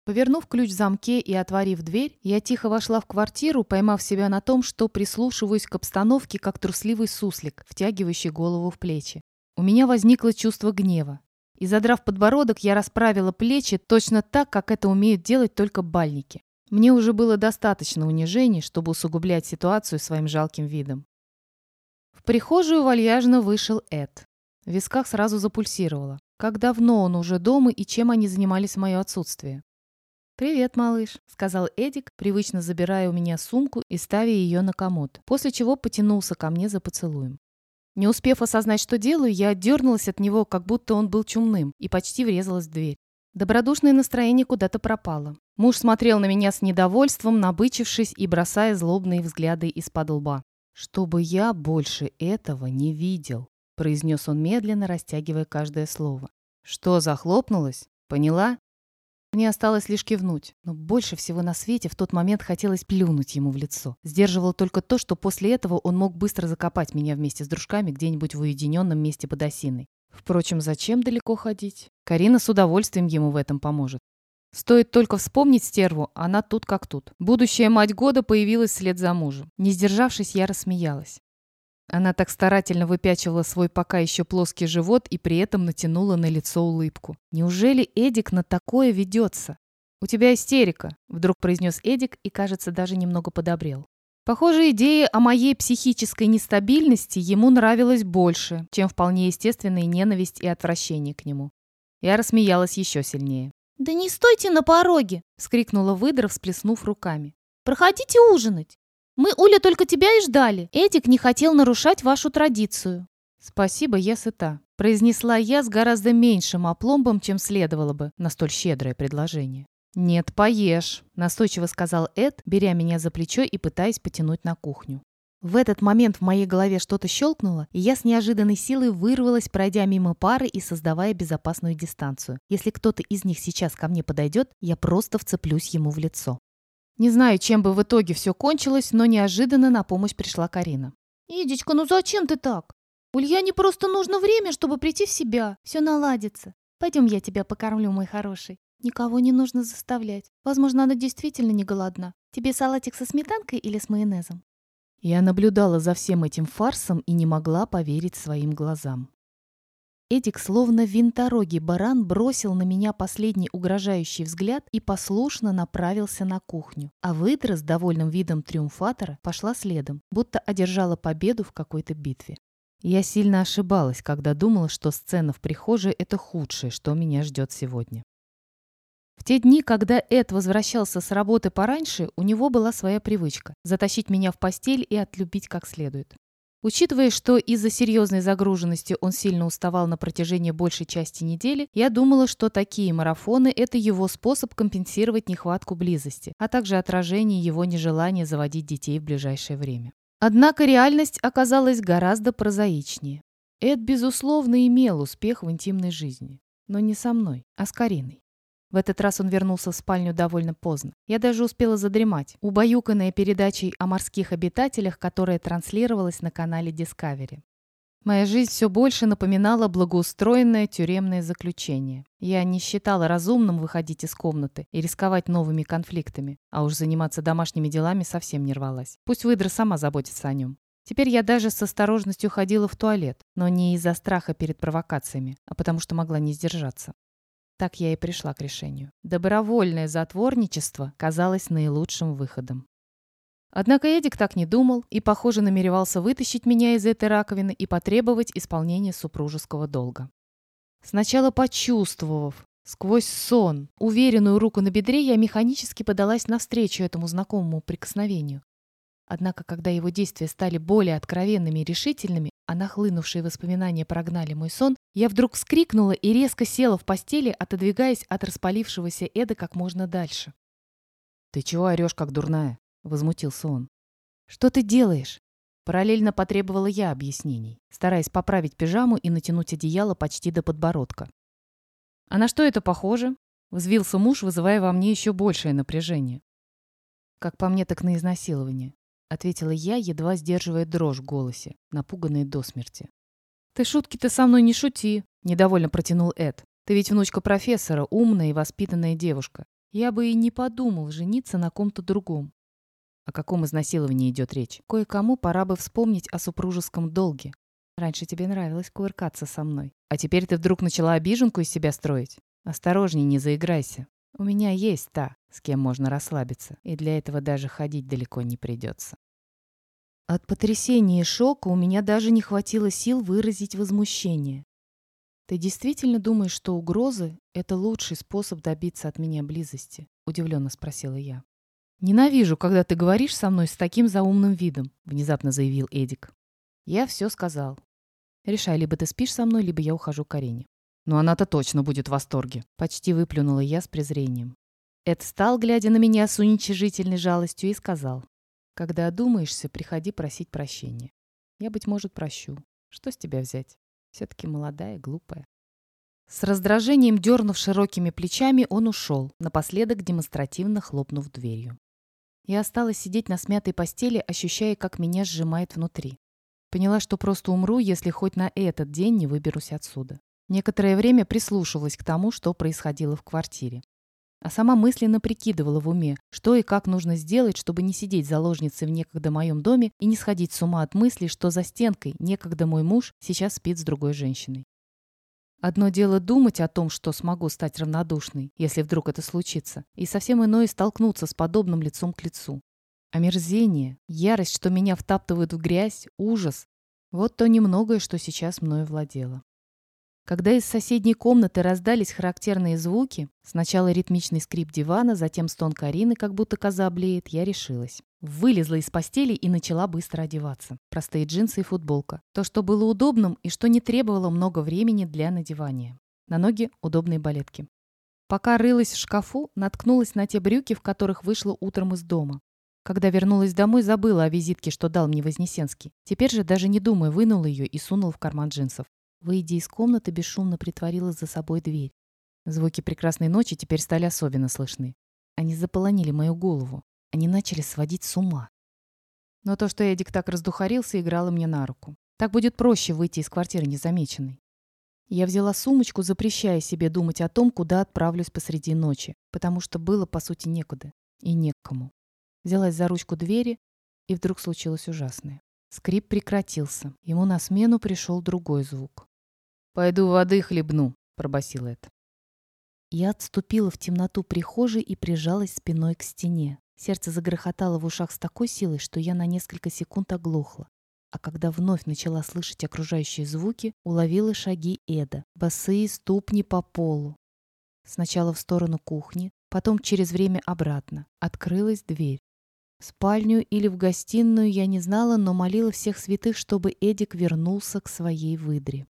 Повернув ключ в замке и отворив дверь, я тихо вошла в квартиру, поймав себя на том, что прислушиваюсь к обстановке, как трусливый суслик, втягивающий голову в плечи. У меня возникло чувство гнева. И задрав подбородок, я расправила плечи точно так, как это умеют делать только бальники. Мне уже было достаточно унижений, чтобы усугублять ситуацию своим жалким видом. В прихожую вальяжно вышел Эд. В висках сразу запульсировало. Как давно он уже дома и чем они занимались в мое отсутствие? «Привет, малыш», — сказал Эдик, привычно забирая у меня сумку и ставя ее на комод, после чего потянулся ко мне за поцелуем. Не успев осознать, что делаю, я отдернулась от него, как будто он был чумным, и почти врезалась в дверь. Добродушное настроение куда-то пропало. Муж смотрел на меня с недовольством, набычившись и бросая злобные взгляды из-под лба. «Чтобы я больше этого не видел», — произнес он медленно, растягивая каждое слово. «Что, захлопнулось? Поняла? Мне осталось лишь кивнуть, но больше всего на свете в тот момент хотелось плюнуть ему в лицо. Сдерживало только то, что после этого он мог быстро закопать меня вместе с дружками где-нибудь в уединенном месте под осиной. Впрочем, зачем далеко ходить? Карина с удовольствием ему в этом поможет. Стоит только вспомнить стерву, она тут как тут. Будущая мать года появилась вслед за мужем. Не сдержавшись, я рассмеялась. Она так старательно выпячивала свой пока еще плоский живот и при этом натянула на лицо улыбку. Неужели Эдик на такое ведется? «У тебя истерика», — вдруг произнес Эдик и, кажется, даже немного подобрел. Похоже, идея о моей психической нестабильности ему нравилась больше, чем вполне естественная ненависть и отвращение к нему. Я рассмеялась еще сильнее. «Да не стойте на пороге!» — скрикнула выдра, всплеснув руками. «Проходите ужинать! Мы, Уля, только тебя и ждали. Эдик не хотел нарушать вашу традицию». «Спасибо, я сыта», — произнесла я с гораздо меньшим опломбом, чем следовало бы на столь щедрое предложение. «Нет, поешь», — настойчиво сказал Эд, беря меня за плечо и пытаясь потянуть на кухню. В этот момент в моей голове что-то щелкнуло, и я с неожиданной силой вырвалась, пройдя мимо пары и создавая безопасную дистанцию. Если кто-то из них сейчас ко мне подойдет, я просто вцеплюсь ему в лицо. Не знаю, чем бы в итоге все кончилось, но неожиданно на помощь пришла Карина. «Идичка, ну зачем ты так? Ульяне просто нужно время, чтобы прийти в себя. Все наладится. Пойдем, я тебя покормлю, мой хороший. Никого не нужно заставлять. Возможно, она действительно не голодна. Тебе салатик со сметанкой или с майонезом?» Я наблюдала за всем этим фарсом и не могла поверить своим глазам. Эдик, словно винторогий баран, бросил на меня последний угрожающий взгляд и послушно направился на кухню. А выдра с довольным видом триумфатора пошла следом, будто одержала победу в какой-то битве. Я сильно ошибалась, когда думала, что сцена в прихожей – это худшее, что меня ждет сегодня. В те дни, когда Эд возвращался с работы пораньше, у него была своя привычка – затащить меня в постель и отлюбить как следует. Учитывая, что из-за серьезной загруженности он сильно уставал на протяжении большей части недели, я думала, что такие марафоны – это его способ компенсировать нехватку близости, а также отражение его нежелания заводить детей в ближайшее время. Однако реальность оказалась гораздо прозаичнее. Эд, безусловно, имел успех в интимной жизни. Но не со мной, а с Кариной. В этот раз он вернулся в спальню довольно поздно. Я даже успела задремать, убаюканная передачей о морских обитателях, которая транслировалась на канале Discovery. Моя жизнь все больше напоминала благоустроенное тюремное заключение. Я не считала разумным выходить из комнаты и рисковать новыми конфликтами, а уж заниматься домашними делами совсем не рвалась. Пусть выдра сама заботится о нем. Теперь я даже с осторожностью ходила в туалет, но не из-за страха перед провокациями, а потому что могла не сдержаться. Так я и пришла к решению. Добровольное затворничество казалось наилучшим выходом. Однако Эдик так не думал и, похоже, намеревался вытащить меня из этой раковины и потребовать исполнения супружеского долга. Сначала почувствовав, сквозь сон, уверенную руку на бедре, я механически подалась навстречу этому знакомому прикосновению. Однако, когда его действия стали более откровенными и решительными, а нахлынувшие воспоминания прогнали мой сон, я вдруг вскрикнула и резко села в постели, отодвигаясь от распалившегося Эда как можно дальше. «Ты чего орешь, как дурная?» — возмутился он. «Что ты делаешь?» Параллельно потребовала я объяснений, стараясь поправить пижаму и натянуть одеяло почти до подбородка. «А на что это похоже?» — взвился муж, вызывая во мне еще большее напряжение. Как по мне, так на изнасилование. — ответила я, едва сдерживая дрожь в голосе, напуганная до смерти. «Ты шутки-то со мной не шути», — недовольно протянул Эд. «Ты ведь внучка профессора, умная и воспитанная девушка. Я бы и не подумал жениться на ком-то другом». О каком изнасиловании идет речь? Кое-кому пора бы вспомнить о супружеском долге. Раньше тебе нравилось кувыркаться со мной. А теперь ты вдруг начала обиженку из себя строить? Осторожней, не заиграйся. У меня есть та, с кем можно расслабиться, и для этого даже ходить далеко не придется. От потрясения и шока у меня даже не хватило сил выразить возмущение. «Ты действительно думаешь, что угрозы — это лучший способ добиться от меня близости?» — удивленно спросила я. «Ненавижу, когда ты говоришь со мной с таким заумным видом», — внезапно заявил Эдик. Я все сказал. Решай, либо ты спишь со мной, либо я ухожу к Арене. Но она-то точно будет в восторге. Почти выплюнула я с презрением. Эд встал, глядя на меня с уничижительной жалостью, и сказал. «Когда одумаешься, приходи просить прощения. Я, быть может, прощу. Что с тебя взять? Все-таки молодая, глупая». С раздражением дернув широкими плечами, он ушел, напоследок демонстративно хлопнув дверью. Я осталась сидеть на смятой постели, ощущая, как меня сжимает внутри. Поняла, что просто умру, если хоть на этот день не выберусь отсюда. Некоторое время прислушивалась к тому, что происходило в квартире. а сама мысленно прикидывала в уме, что и как нужно сделать, чтобы не сидеть заложницей в некогда моем доме и не сходить с ума от мысли, что за стенкой некогда мой муж сейчас спит с другой женщиной. Одно дело думать о том, что смогу стать равнодушной, если вдруг это случится, и совсем иное столкнуться с подобным лицом к лицу. Омерзение, ярость, что меня втаптывают в грязь, ужас – вот то немногое, что сейчас мною владело. Когда из соседней комнаты раздались характерные звуки, сначала ритмичный скрип дивана, затем стон Карины, как будто коза блеет, я решилась. Вылезла из постели и начала быстро одеваться. Простые джинсы и футболка. То, что было удобным и что не требовало много времени для надевания. На ноги удобные балетки. Пока рылась в шкафу, наткнулась на те брюки, в которых вышла утром из дома. Когда вернулась домой, забыла о визитке, что дал мне Вознесенский. Теперь же, даже не думая, вынула ее и сунула в карман джинсов. Выйдя из комнаты, бесшумно притворила за собой дверь. Звуки прекрасной ночи теперь стали особенно слышны. Они заполонили мою голову. Они начали сводить с ума. Но то, что Эдик так раздухарился, играло мне на руку. Так будет проще выйти из квартиры незамеченной. Я взяла сумочку, запрещая себе думать о том, куда отправлюсь посреди ночи, потому что было, по сути, некуда и некому. Взялась за ручку двери, и вдруг случилось ужасное. Скрип прекратился. Ему на смену пришел другой звук. «Пойду воды хлебну», — пробасил Эд. Я отступила в темноту прихожей и прижалась спиной к стене. Сердце загрохотало в ушах с такой силой, что я на несколько секунд оглохла. А когда вновь начала слышать окружающие звуки, уловила шаги Эда, босые ступни по полу. Сначала в сторону кухни, потом через время обратно. Открылась дверь. В спальню или в гостиную я не знала, но молила всех святых, чтобы Эдик вернулся к своей выдре.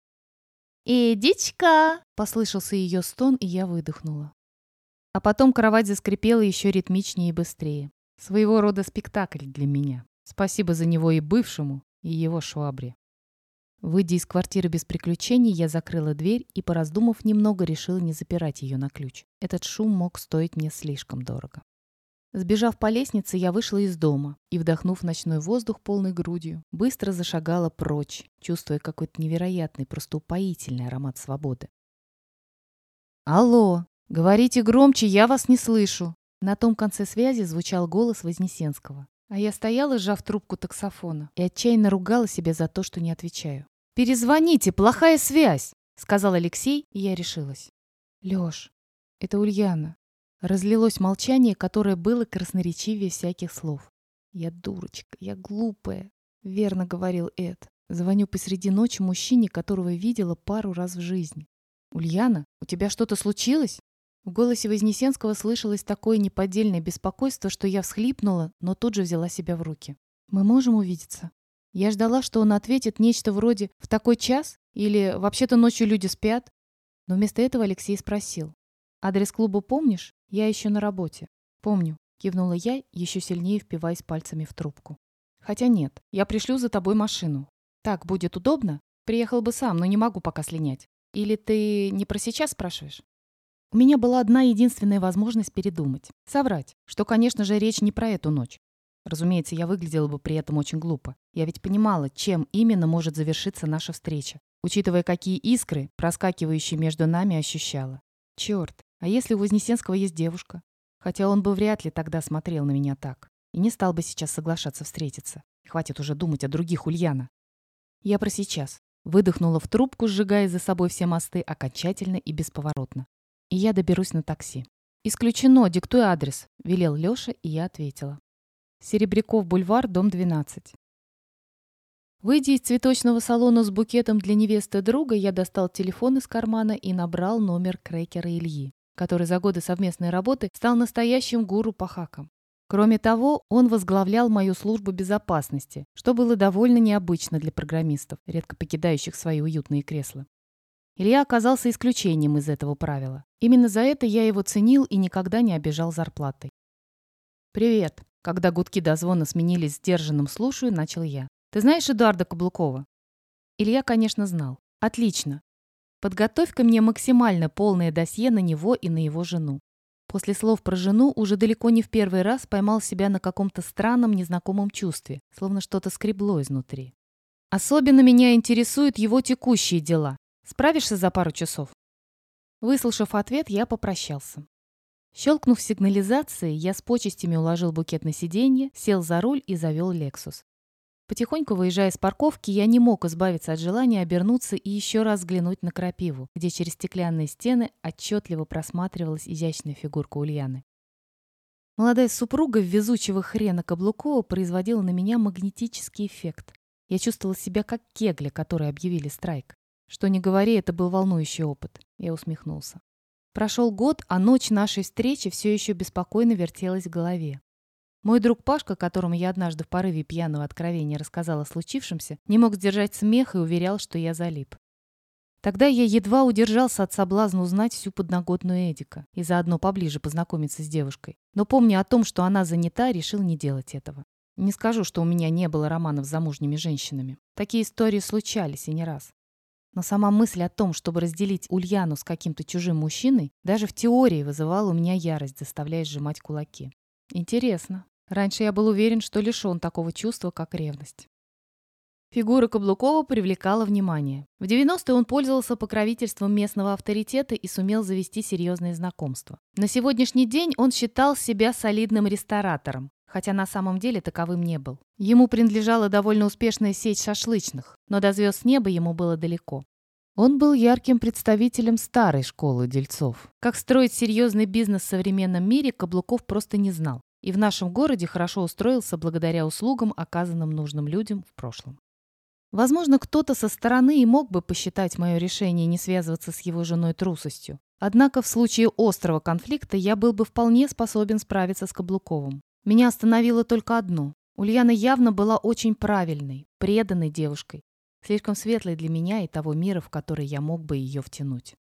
«Эдичка!» — послышался ее стон, и я выдохнула. А потом кровать заскрипела еще ритмичнее и быстрее. Своего рода спектакль для меня. Спасибо за него и бывшему, и его швабре. Выйдя из квартиры без приключений, я закрыла дверь и, пораздумав немного, решила не запирать ее на ключ. Этот шум мог стоить мне слишком дорого. Сбежав по лестнице, я вышла из дома и, вдохнув ночной воздух полной грудью, быстро зашагала прочь, чувствуя какой-то невероятный, просто упоительный аромат свободы. «Алло! Говорите громче, я вас не слышу!» На том конце связи звучал голос Вознесенского. А я стояла, сжав трубку таксофона, и отчаянно ругала себя за то, что не отвечаю. «Перезвоните, плохая связь!» — сказал Алексей, и я решилась. «Лёш, это Ульяна. Разлилось молчание, которое было красноречивее всяких слов. «Я дурочка, я глупая», — верно говорил Эд. Звоню посреди ночи мужчине, которого видела пару раз в жизни. «Ульяна, у тебя что-то случилось?» В голосе Вознесенского слышалось такое неподдельное беспокойство, что я всхлипнула, но тут же взяла себя в руки. «Мы можем увидеться?» Я ждала, что он ответит нечто вроде «в такой час?» или «вообще-то ночью люди спят?» Но вместо этого Алексей спросил. «Адрес клуба помнишь?» «Я еще на работе». «Помню», — кивнула я, еще сильнее впиваясь пальцами в трубку. «Хотя нет, я пришлю за тобой машину. Так будет удобно? Приехал бы сам, но не могу пока слинять. Или ты не про сейчас спрашиваешь?» У меня была одна единственная возможность передумать. Соврать, что, конечно же, речь не про эту ночь. Разумеется, я выглядела бы при этом очень глупо. Я ведь понимала, чем именно может завершиться наша встреча, учитывая, какие искры, проскакивающие между нами, ощущала. Черт, а если у Вознесенского есть девушка? Хотя он бы вряд ли тогда смотрел на меня так. И не стал бы сейчас соглашаться встретиться. Хватит уже думать о других, Ульяна. Я про сейчас. Выдохнула в трубку, сжигая за собой все мосты окончательно и бесповоротно. И я доберусь на такси. «Исключено, диктуй адрес», — велел Лёша, и я ответила. Серебряков бульвар, дом 12. Выйдя из цветочного салона с букетом для невесты друга, я достал телефон из кармана и набрал номер крекера Ильи который за годы совместной работы стал настоящим гуру по хакам. Кроме того, он возглавлял мою службу безопасности, что было довольно необычно для программистов, редко покидающих свои уютные кресла. Илья оказался исключением из этого правила. Именно за это я его ценил и никогда не обижал зарплатой. «Привет!» Когда гудки дозвона сменились сдержанным «слушаю», начал я. «Ты знаешь Эдуарда Каблукова?» Илья, конечно, знал. «Отлично. Подготовь-ка мне максимально полное досье на него и на его жену. После слов про жену уже далеко не в первый раз поймал себя на каком-то странном незнакомом чувстве, словно что-то скребло изнутри. Особенно меня интересуют его текущие дела. Справишься за пару часов? Выслушав ответ, я попрощался. Щелкнув сигнализацией, я с почестями уложил букет на сиденье, сел за руль и завел «Лексус». Потихоньку выезжая с парковки, я не мог избавиться от желания обернуться и еще раз взглянуть на крапиву, где через стеклянные стены отчетливо просматривалась изящная фигурка Ульяны. Молодая супруга везучего хрена Каблукова производила на меня магнетический эффект. Я чувствовала себя как кегля, которые объявили страйк. Что не говори, это был волнующий опыт. Я усмехнулся. Прошел год, а ночь нашей встречи все еще беспокойно вертелась в голове. Мой друг Пашка, которому я однажды в порыве пьяного откровения рассказала о случившемся, не мог сдержать смех и уверял, что я залип. Тогда я едва удержался от соблазна узнать всю подноготную Эдика и заодно поближе познакомиться с девушкой. Но помня о том, что она занята, решил не делать этого. Не скажу, что у меня не было романов с замужними женщинами. Такие истории случались и не раз. Но сама мысль о том, чтобы разделить Ульяну с каким-то чужим мужчиной, даже в теории вызывала у меня ярость, заставляя сжимать кулаки. Интересно. Раньше я был уверен, что лишен такого чувства, как ревность. Фигура Каблукова привлекала внимание. В 90-е он пользовался покровительством местного авторитета и сумел завести серьезные знакомства. На сегодняшний день он считал себя солидным ресторатором, хотя на самом деле таковым не был. Ему принадлежала довольно успешная сеть шашлычных, но до звезд неба ему было далеко. Он был ярким представителем старой школы дельцов. Как строить серьезный бизнес в современном мире, Каблуков просто не знал и в нашем городе хорошо устроился благодаря услугам, оказанным нужным людям в прошлом. Возможно, кто-то со стороны и мог бы посчитать мое решение не связываться с его женой трусостью. Однако в случае острого конфликта я был бы вполне способен справиться с Каблуковым. Меня остановило только одно. Ульяна явно была очень правильной, преданной девушкой, слишком светлой для меня и того мира, в который я мог бы ее втянуть.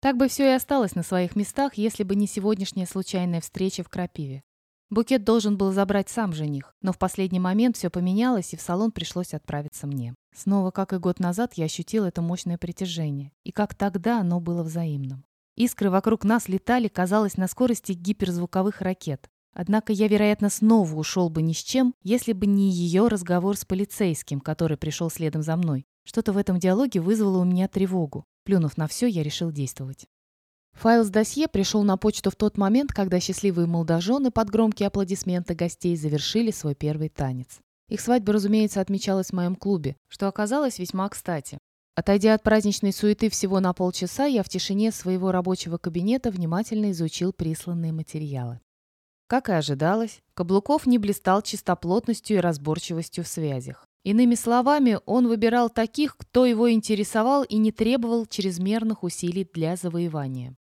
Так бы все и осталось на своих местах, если бы не сегодняшняя случайная встреча в Крапиве. Букет должен был забрать сам жених, но в последний момент все поменялось, и в салон пришлось отправиться мне. Снова, как и год назад, я ощутил это мощное притяжение. И как тогда оно было взаимным. Искры вокруг нас летали, казалось, на скорости гиперзвуковых ракет. Однако я, вероятно, снова ушел бы ни с чем, если бы не ее разговор с полицейским, который пришел следом за мной. Что-то в этом диалоге вызвало у меня тревогу. Плюнув на все, я решил действовать. Файл с досье пришел на почту в тот момент, когда счастливые молодожены под громкие аплодисменты гостей завершили свой первый танец. Их свадьба, разумеется, отмечалась в моем клубе, что оказалось весьма кстати. Отойдя от праздничной суеты всего на полчаса, я в тишине своего рабочего кабинета внимательно изучил присланные материалы. Как и ожидалось, Каблуков не блистал чистоплотностью и разборчивостью в связях. Иными словами, он выбирал таких, кто его интересовал и не требовал чрезмерных усилий для завоевания.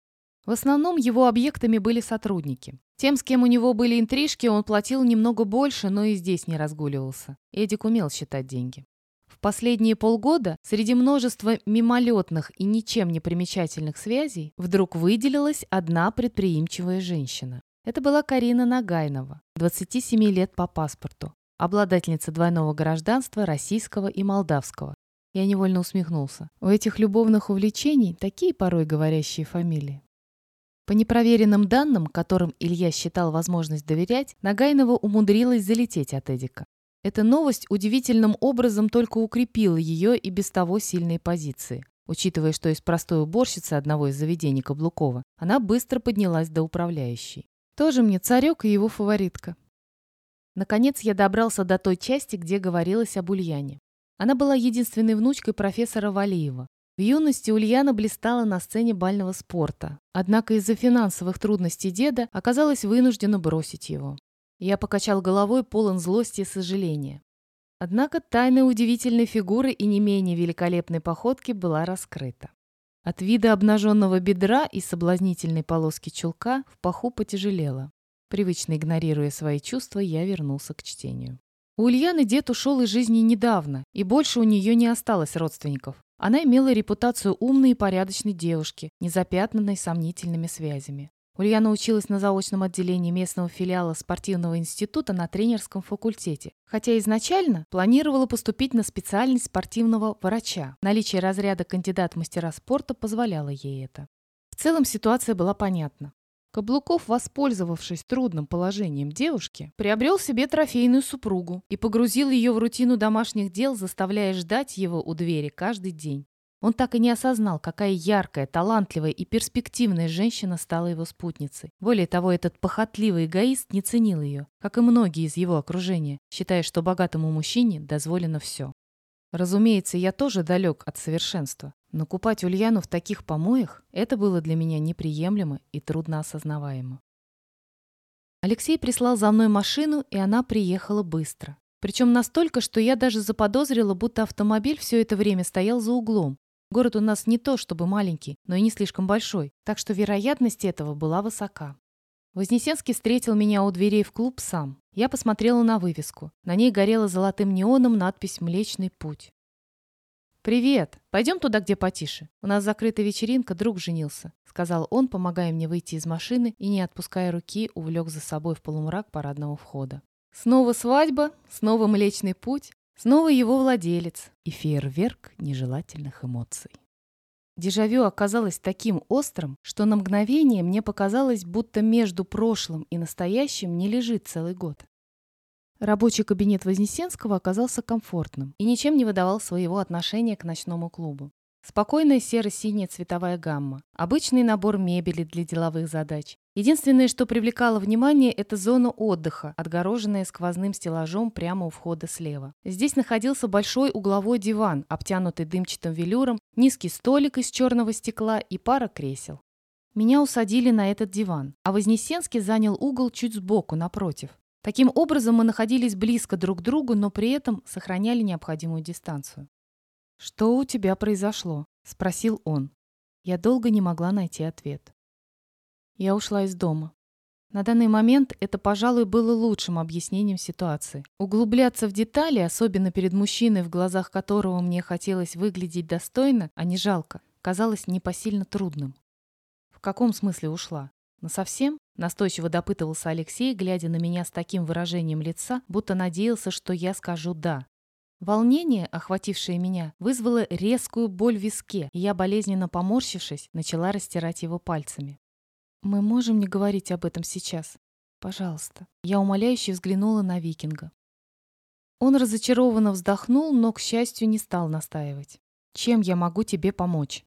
В основном его объектами были сотрудники. Тем, с кем у него были интрижки, он платил немного больше, но и здесь не разгуливался. Эдик умел считать деньги. В последние полгода среди множества мимолетных и ничем не примечательных связей вдруг выделилась одна предприимчивая женщина. Это была Карина Нагайнова, 27 лет по паспорту, обладательница двойного гражданства российского и молдавского. Я невольно усмехнулся. У этих любовных увлечений такие порой говорящие фамилии. По непроверенным данным, которым Илья считал возможность доверять, Нагайнова умудрилась залететь от Эдика. Эта новость удивительным образом только укрепила ее и без того сильные позиции. Учитывая, что из простой уборщицы одного из заведений Каблукова, она быстро поднялась до управляющей. Тоже мне царек и его фаворитка. Наконец я добрался до той части, где говорилось об Ульяне. Она была единственной внучкой профессора Валиева, в юности Ульяна блистала на сцене бального спорта, однако из-за финансовых трудностей деда оказалась вынуждена бросить его. Я покачал головой, полон злости и сожаления. Однако тайна удивительной фигуры и не менее великолепной походки была раскрыта. От вида обнаженного бедра и соблазнительной полоски чулка в паху потяжелело. Привычно игнорируя свои чувства, я вернулся к чтению. У Ульяны дед ушел из жизни недавно, и больше у нее не осталось родственников. Она имела репутацию умной и порядочной девушки, не запятнанной сомнительными связями. Ульяна училась на заочном отделении местного филиала спортивного института на тренерском факультете, хотя изначально планировала поступить на специальность спортивного врача. Наличие разряда кандидат мастера спорта позволяло ей это. В целом ситуация была понятна. Каблуков, воспользовавшись трудным положением девушки, приобрел себе трофейную супругу и погрузил ее в рутину домашних дел, заставляя ждать его у двери каждый день. Он так и не осознал, какая яркая, талантливая и перспективная женщина стала его спутницей. Более того, этот похотливый эгоист не ценил ее, как и многие из его окружения, считая, что богатому мужчине дозволено все. Разумеется, я тоже далек от совершенства, но купать Ульяну в таких помоях – это было для меня неприемлемо и трудно осознаваемо. Алексей прислал за мной машину, и она приехала быстро. Причем настолько, что я даже заподозрила, будто автомобиль все это время стоял за углом. Город у нас не то чтобы маленький, но и не слишком большой, так что вероятность этого была высока. Вознесенский встретил меня у дверей в клуб сам. Я посмотрела на вывеску. На ней горела золотым неоном надпись «Млечный путь». «Привет! Пойдем туда, где потише. У нас закрытая вечеринка, друг женился», — сказал он, помогая мне выйти из машины и, не отпуская руки, увлек за собой в полумрак парадного входа. Снова свадьба, снова Млечный путь, снова его владелец и фейерверк нежелательных эмоций. Дежавю оказалось таким острым, что на мгновение мне показалось, будто между прошлым и настоящим не лежит целый год. Рабочий кабинет Вознесенского оказался комфортным и ничем не выдавал своего отношения к ночному клубу. Спокойная серо-синяя цветовая гамма, обычный набор мебели для деловых задач. Единственное, что привлекало внимание, это зона отдыха, отгороженная сквозным стеллажом прямо у входа слева. Здесь находился большой угловой диван, обтянутый дымчатым велюром, низкий столик из черного стекла и пара кресел. Меня усадили на этот диван, а Вознесенский занял угол чуть сбоку, напротив. Таким образом, мы находились близко друг к другу, но при этом сохраняли необходимую дистанцию. «Что у тебя произошло?» — спросил он. Я долго не могла найти ответ. Я ушла из дома. На данный момент это, пожалуй, было лучшим объяснением ситуации. Углубляться в детали, особенно перед мужчиной, в глазах которого мне хотелось выглядеть достойно, а не жалко, казалось непосильно трудным. В каком смысле ушла? Насовсем? Настойчиво допытывался Алексей, глядя на меня с таким выражением лица, будто надеялся, что я скажу «да». Волнение, охватившее меня, вызвало резкую боль в виске, и я, болезненно поморщившись, начала растирать его пальцами. «Мы можем не говорить об этом сейчас? Пожалуйста». Я умоляюще взглянула на викинга. Он разочарованно вздохнул, но, к счастью, не стал настаивать. «Чем я могу тебе помочь?»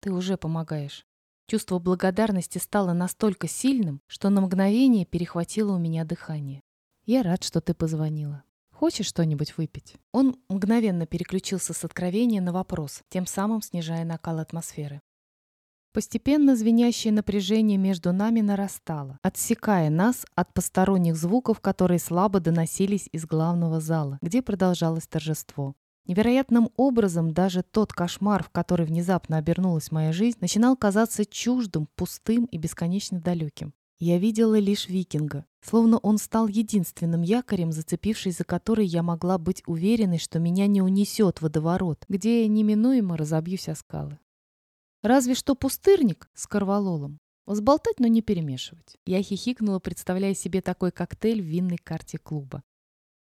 «Ты уже помогаешь». Чувство благодарности стало настолько сильным, что на мгновение перехватило у меня дыхание. «Я рад, что ты позвонила. Хочешь что-нибудь выпить?» Он мгновенно переключился с откровения на вопрос, тем самым снижая накал атмосферы. Постепенно звенящее напряжение между нами нарастало, отсекая нас от посторонних звуков, которые слабо доносились из главного зала, где продолжалось торжество. Невероятным образом даже тот кошмар, в который внезапно обернулась моя жизнь, начинал казаться чуждым, пустым и бесконечно далеким. Я видела лишь викинга, словно он стал единственным якорем, зацепившись за который я могла быть уверенной, что меня не унесет водоворот, где я неминуемо разобьюсь о скалы. Разве что пустырник с корвалолом. Взболтать, но не перемешивать. Я хихикнула, представляя себе такой коктейль в винной карте клуба.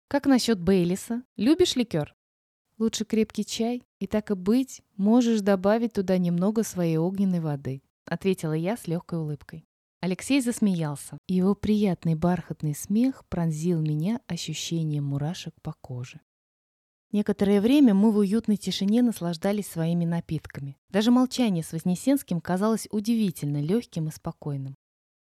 «Как насчет Бейлиса? Любишь ликер?» «Лучше крепкий чай, и так и быть, можешь добавить туда немного своей огненной воды», ответила я с легкой улыбкой. Алексей засмеялся. Его приятный бархатный смех пронзил меня ощущением мурашек по коже. Некоторое время мы в уютной тишине наслаждались своими напитками. Даже молчание с Вознесенским казалось удивительно легким и спокойным.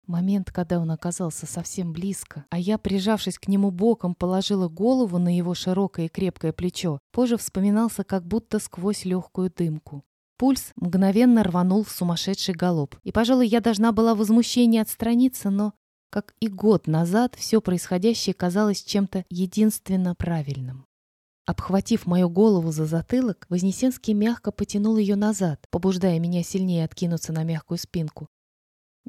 Момент, когда он оказался совсем близко, а я, прижавшись к нему боком, положила голову на его широкое и крепкое плечо, позже вспоминался как будто сквозь легкую дымку. Пульс мгновенно рванул в сумасшедший галоп. И, пожалуй, я должна была в возмущении отстраниться, но, как и год назад, все происходящее казалось чем-то единственно правильным. Обхватив мою голову за затылок, Вознесенский мягко потянул ее назад, побуждая меня сильнее откинуться на мягкую спинку.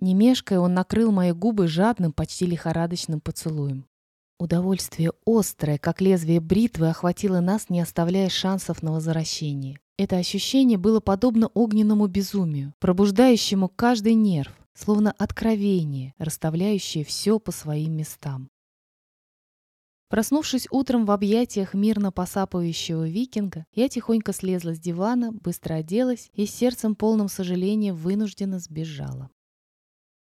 Не мешкая, он накрыл мои губы жадным, почти лихорадочным поцелуем. Удовольствие острое, как лезвие бритвы, охватило нас, не оставляя шансов на возвращение. Это ощущение было подобно огненному безумию, пробуждающему каждый нерв, словно откровение, расставляющее все по своим местам. Проснувшись утром в объятиях мирно посапывающего викинга, я тихонько слезла с дивана, быстро оделась и с сердцем полным сожаления вынужденно сбежала.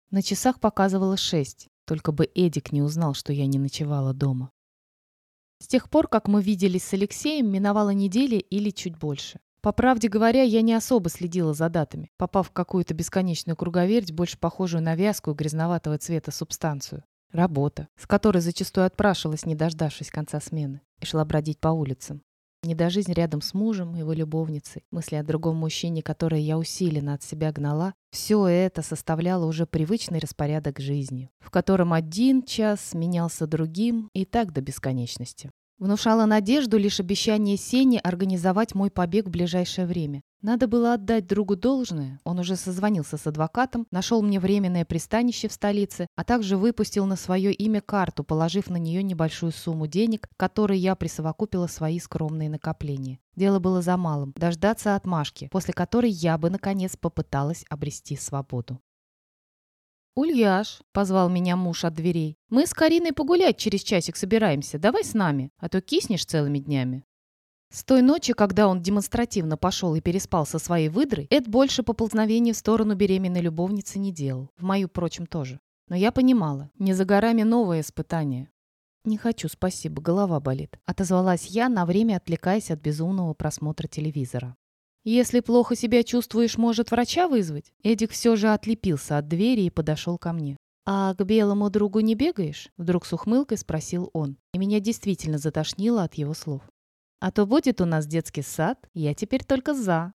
На часах показывало шесть, только бы Эдик не узнал, что я не ночевала дома. С тех пор, как мы виделись с Алексеем, миновала неделя или чуть больше. По правде говоря, я не особо следила за датами, попав в какую-то бесконечную круговерть, больше похожую на вязкую грязноватого цвета субстанцию. Работа, с которой зачастую отпрашивалась, не дождавшись конца смены, и шла бродить по улицам. Не до жизнь рядом с мужем, его любовницей, мысли о другом мужчине, который я усиленно от себя гнала, все это составляло уже привычный распорядок жизни, в котором один час менялся другим и так до бесконечности. Внушало надежду лишь обещание Сени организовать мой побег в ближайшее время. Надо было отдать другу должное. Он уже созвонился с адвокатом, нашел мне временное пристанище в столице, а также выпустил на свое имя карту, положив на нее небольшую сумму денег, которой я присовокупила свои скромные накопления. Дело было за малым – дождаться отмашки, после которой я бы, наконец, попыталась обрести свободу. «Ульяш», — позвал меня муж от дверей, — «мы с Кариной погулять через часик собираемся. Давай с нами, а то киснешь целыми днями». С той ночи, когда он демонстративно пошел и переспал со своей выдрой, Эд больше поползновений в сторону беременной любовницы не делал. В мою, впрочем, тоже. Но я понимала, не за горами новое испытание. «Не хочу, спасибо, голова болит», — отозвалась я, на время отвлекаясь от безумного просмотра телевизора. «Если плохо себя чувствуешь, может врача вызвать?» Эдик все же отлепился от двери и подошел ко мне. «А к белому другу не бегаешь?» Вдруг с ухмылкой спросил он. И меня действительно затошнило от его слов. А то будет у нас детский сад, я теперь только за.